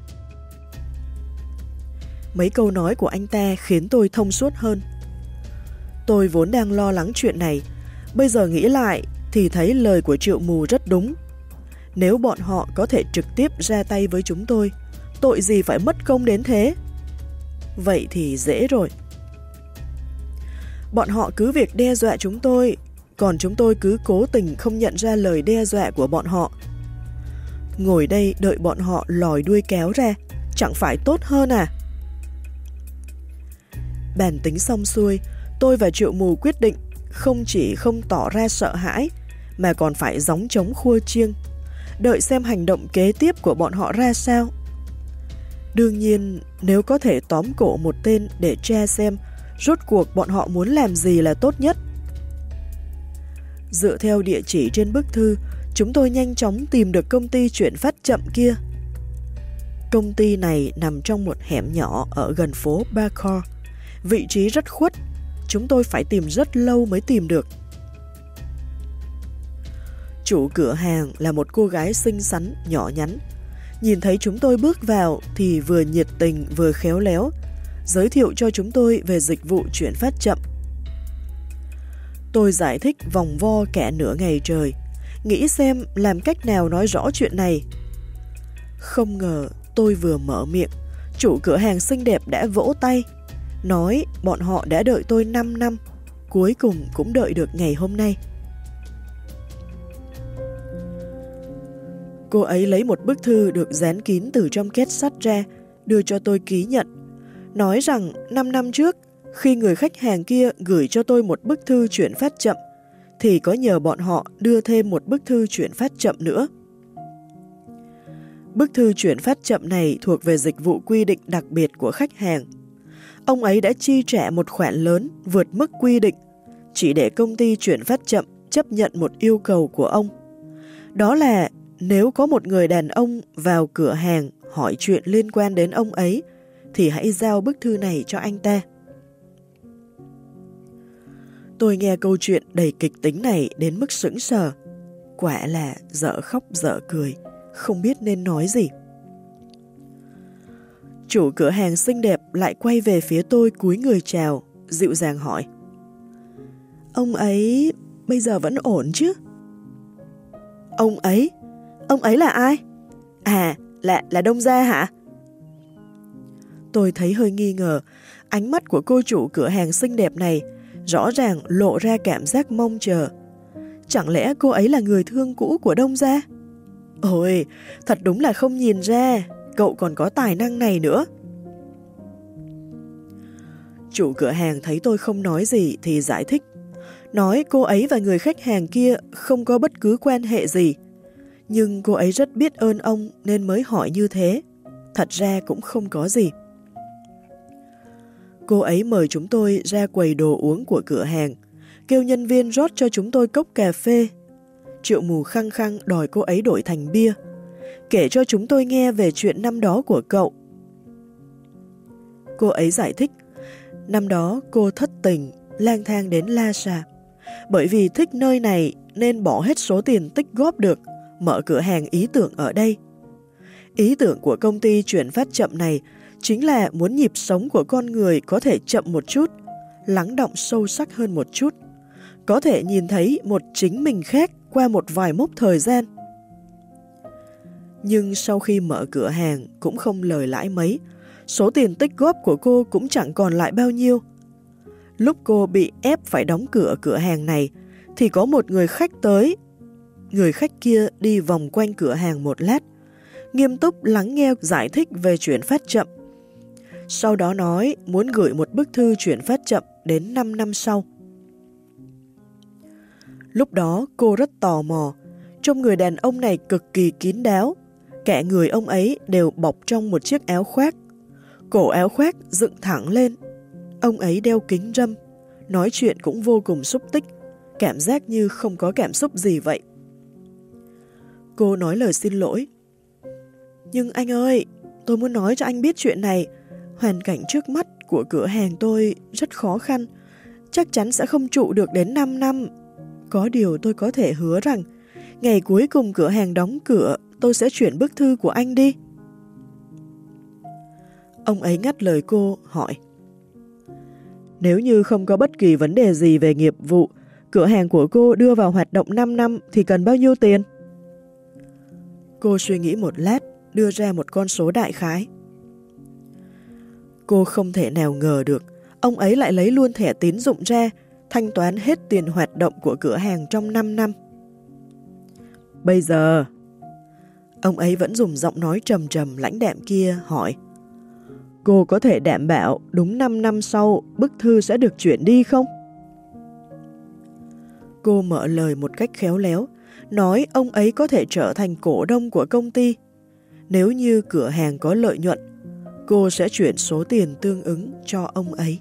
Mấy câu nói của anh ta khiến tôi thông suốt hơn. Tôi vốn đang lo lắng chuyện này, bây giờ nghĩ lại thì thấy lời của triệu mù rất đúng. Nếu bọn họ có thể trực tiếp ra tay với chúng tôi, tội gì phải mất công đến thế? Vậy thì dễ rồi. Bọn họ cứ việc đe dọa chúng tôi, còn chúng tôi cứ cố tình không nhận ra lời đe dọa của bọn họ. Ngồi đây đợi bọn họ lòi đuôi kéo ra, chẳng phải tốt hơn à? Bàn tính xong xuôi, tôi và Triệu Mù quyết định không chỉ không tỏ ra sợ hãi, mà còn phải gióng chống khua chiêng, đợi xem hành động kế tiếp của bọn họ ra sao. Đương nhiên, nếu có thể tóm cổ một tên để che xem rốt cuộc bọn họ muốn làm gì là tốt nhất. Dựa theo địa chỉ trên bức thư, chúng tôi nhanh chóng tìm được công ty chuyển phát chậm kia. Công ty này nằm trong một hẻm nhỏ ở gần phố Bacor. Vị trí rất khuất, chúng tôi phải tìm rất lâu mới tìm được. Chủ cửa hàng là một cô gái xinh xắn, nhỏ nhắn. Nhìn thấy chúng tôi bước vào thì vừa nhiệt tình vừa khéo léo, giới thiệu cho chúng tôi về dịch vụ chuyển phát chậm. Tôi giải thích vòng vo kẻ nửa ngày trời, nghĩ xem làm cách nào nói rõ chuyện này. Không ngờ tôi vừa mở miệng, chủ cửa hàng xinh đẹp đã vỗ tay, nói bọn họ đã đợi tôi 5 năm, cuối cùng cũng đợi được ngày hôm nay. Cô ấy lấy một bức thư được dán kín từ trong két sắt ra, đưa cho tôi ký nhận. Nói rằng 5 năm trước, khi người khách hàng kia gửi cho tôi một bức thư chuyển phát chậm, thì có nhờ bọn họ đưa thêm một bức thư chuyển phát chậm nữa. Bức thư chuyển phát chậm này thuộc về dịch vụ quy định đặc biệt của khách hàng. Ông ấy đã chi trả một khoản lớn vượt mức quy định, chỉ để công ty chuyển phát chậm chấp nhận một yêu cầu của ông. Đó là nếu có một người đàn ông vào cửa hàng hỏi chuyện liên quan đến ông ấy, thì hãy giao bức thư này cho anh ta. Tôi nghe câu chuyện đầy kịch tính này đến mức sững sờ. Quả là dở khóc dở cười, không biết nên nói gì. Chủ cửa hàng xinh đẹp lại quay về phía tôi cúi người chào, dịu dàng hỏi. Ông ấy bây giờ vẫn ổn chứ? Ông ấy? Ông ấy là ai? À, là là Đông Gia hả? Tôi thấy hơi nghi ngờ, ánh mắt của cô chủ cửa hàng xinh đẹp này rõ ràng lộ ra cảm giác mong chờ. Chẳng lẽ cô ấy là người thương cũ của Đông Gia? Ôi, thật đúng là không nhìn ra, cậu còn có tài năng này nữa. Chủ cửa hàng thấy tôi không nói gì thì giải thích. Nói cô ấy và người khách hàng kia không có bất cứ quan hệ gì. Nhưng cô ấy rất biết ơn ông nên mới hỏi như thế. Thật ra cũng không có gì. Cô ấy mời chúng tôi ra quầy đồ uống của cửa hàng, kêu nhân viên rót cho chúng tôi cốc cà phê. Triệu mù khăng khăng đòi cô ấy đổi thành bia, kể cho chúng tôi nghe về chuyện năm đó của cậu. Cô ấy giải thích, năm đó cô thất tình, lang thang đến La Sa. Bởi vì thích nơi này nên bỏ hết số tiền tích góp được, mở cửa hàng ý tưởng ở đây. Ý tưởng của công ty chuyển phát chậm này chính là muốn nhịp sống của con người có thể chậm một chút, lắng động sâu sắc hơn một chút, có thể nhìn thấy một chính mình khác qua một vài mốc thời gian. Nhưng sau khi mở cửa hàng cũng không lời lãi mấy, số tiền tích góp của cô cũng chẳng còn lại bao nhiêu. Lúc cô bị ép phải đóng cửa cửa hàng này, thì có một người khách tới, người khách kia đi vòng quanh cửa hàng một lát, nghiêm túc lắng nghe giải thích về chuyển phát chậm. Sau đó nói muốn gửi một bức thư chuyển phát chậm đến 5 năm sau. Lúc đó cô rất tò mò, trong người đàn ông này cực kỳ kín đáo, cả người ông ấy đều bọc trong một chiếc áo khoác. Cổ áo khoác dựng thẳng lên, ông ấy đeo kính râm, nói chuyện cũng vô cùng xúc tích, cảm giác như không có cảm xúc gì vậy. Cô nói lời xin lỗi. Nhưng anh ơi, tôi muốn nói cho anh biết chuyện này, hoàn cảnh trước mắt của cửa hàng tôi rất khó khăn, chắc chắn sẽ không trụ được đến 5 năm. Có điều tôi có thể hứa rằng, ngày cuối cùng cửa hàng đóng cửa, tôi sẽ chuyển bức thư của anh đi. Ông ấy ngắt lời cô, hỏi. Nếu như không có bất kỳ vấn đề gì về nghiệp vụ, cửa hàng của cô đưa vào hoạt động 5 năm thì cần bao nhiêu tiền? Cô suy nghĩ một lát, đưa ra một con số đại khái. Cô không thể nào ngờ được, ông ấy lại lấy luôn thẻ tín dụng ra, thanh toán hết tiền hoạt động của cửa hàng trong 5 năm. Bây giờ, ông ấy vẫn dùng giọng nói trầm trầm lãnh đạm kia hỏi Cô có thể đảm bảo đúng 5 năm sau bức thư sẽ được chuyển đi không? Cô mở lời một cách khéo léo, nói ông ấy có thể trở thành cổ đông của công ty. Nếu như cửa hàng có lợi nhuận, cô sẽ chuyển số tiền tương ứng cho ông ấy.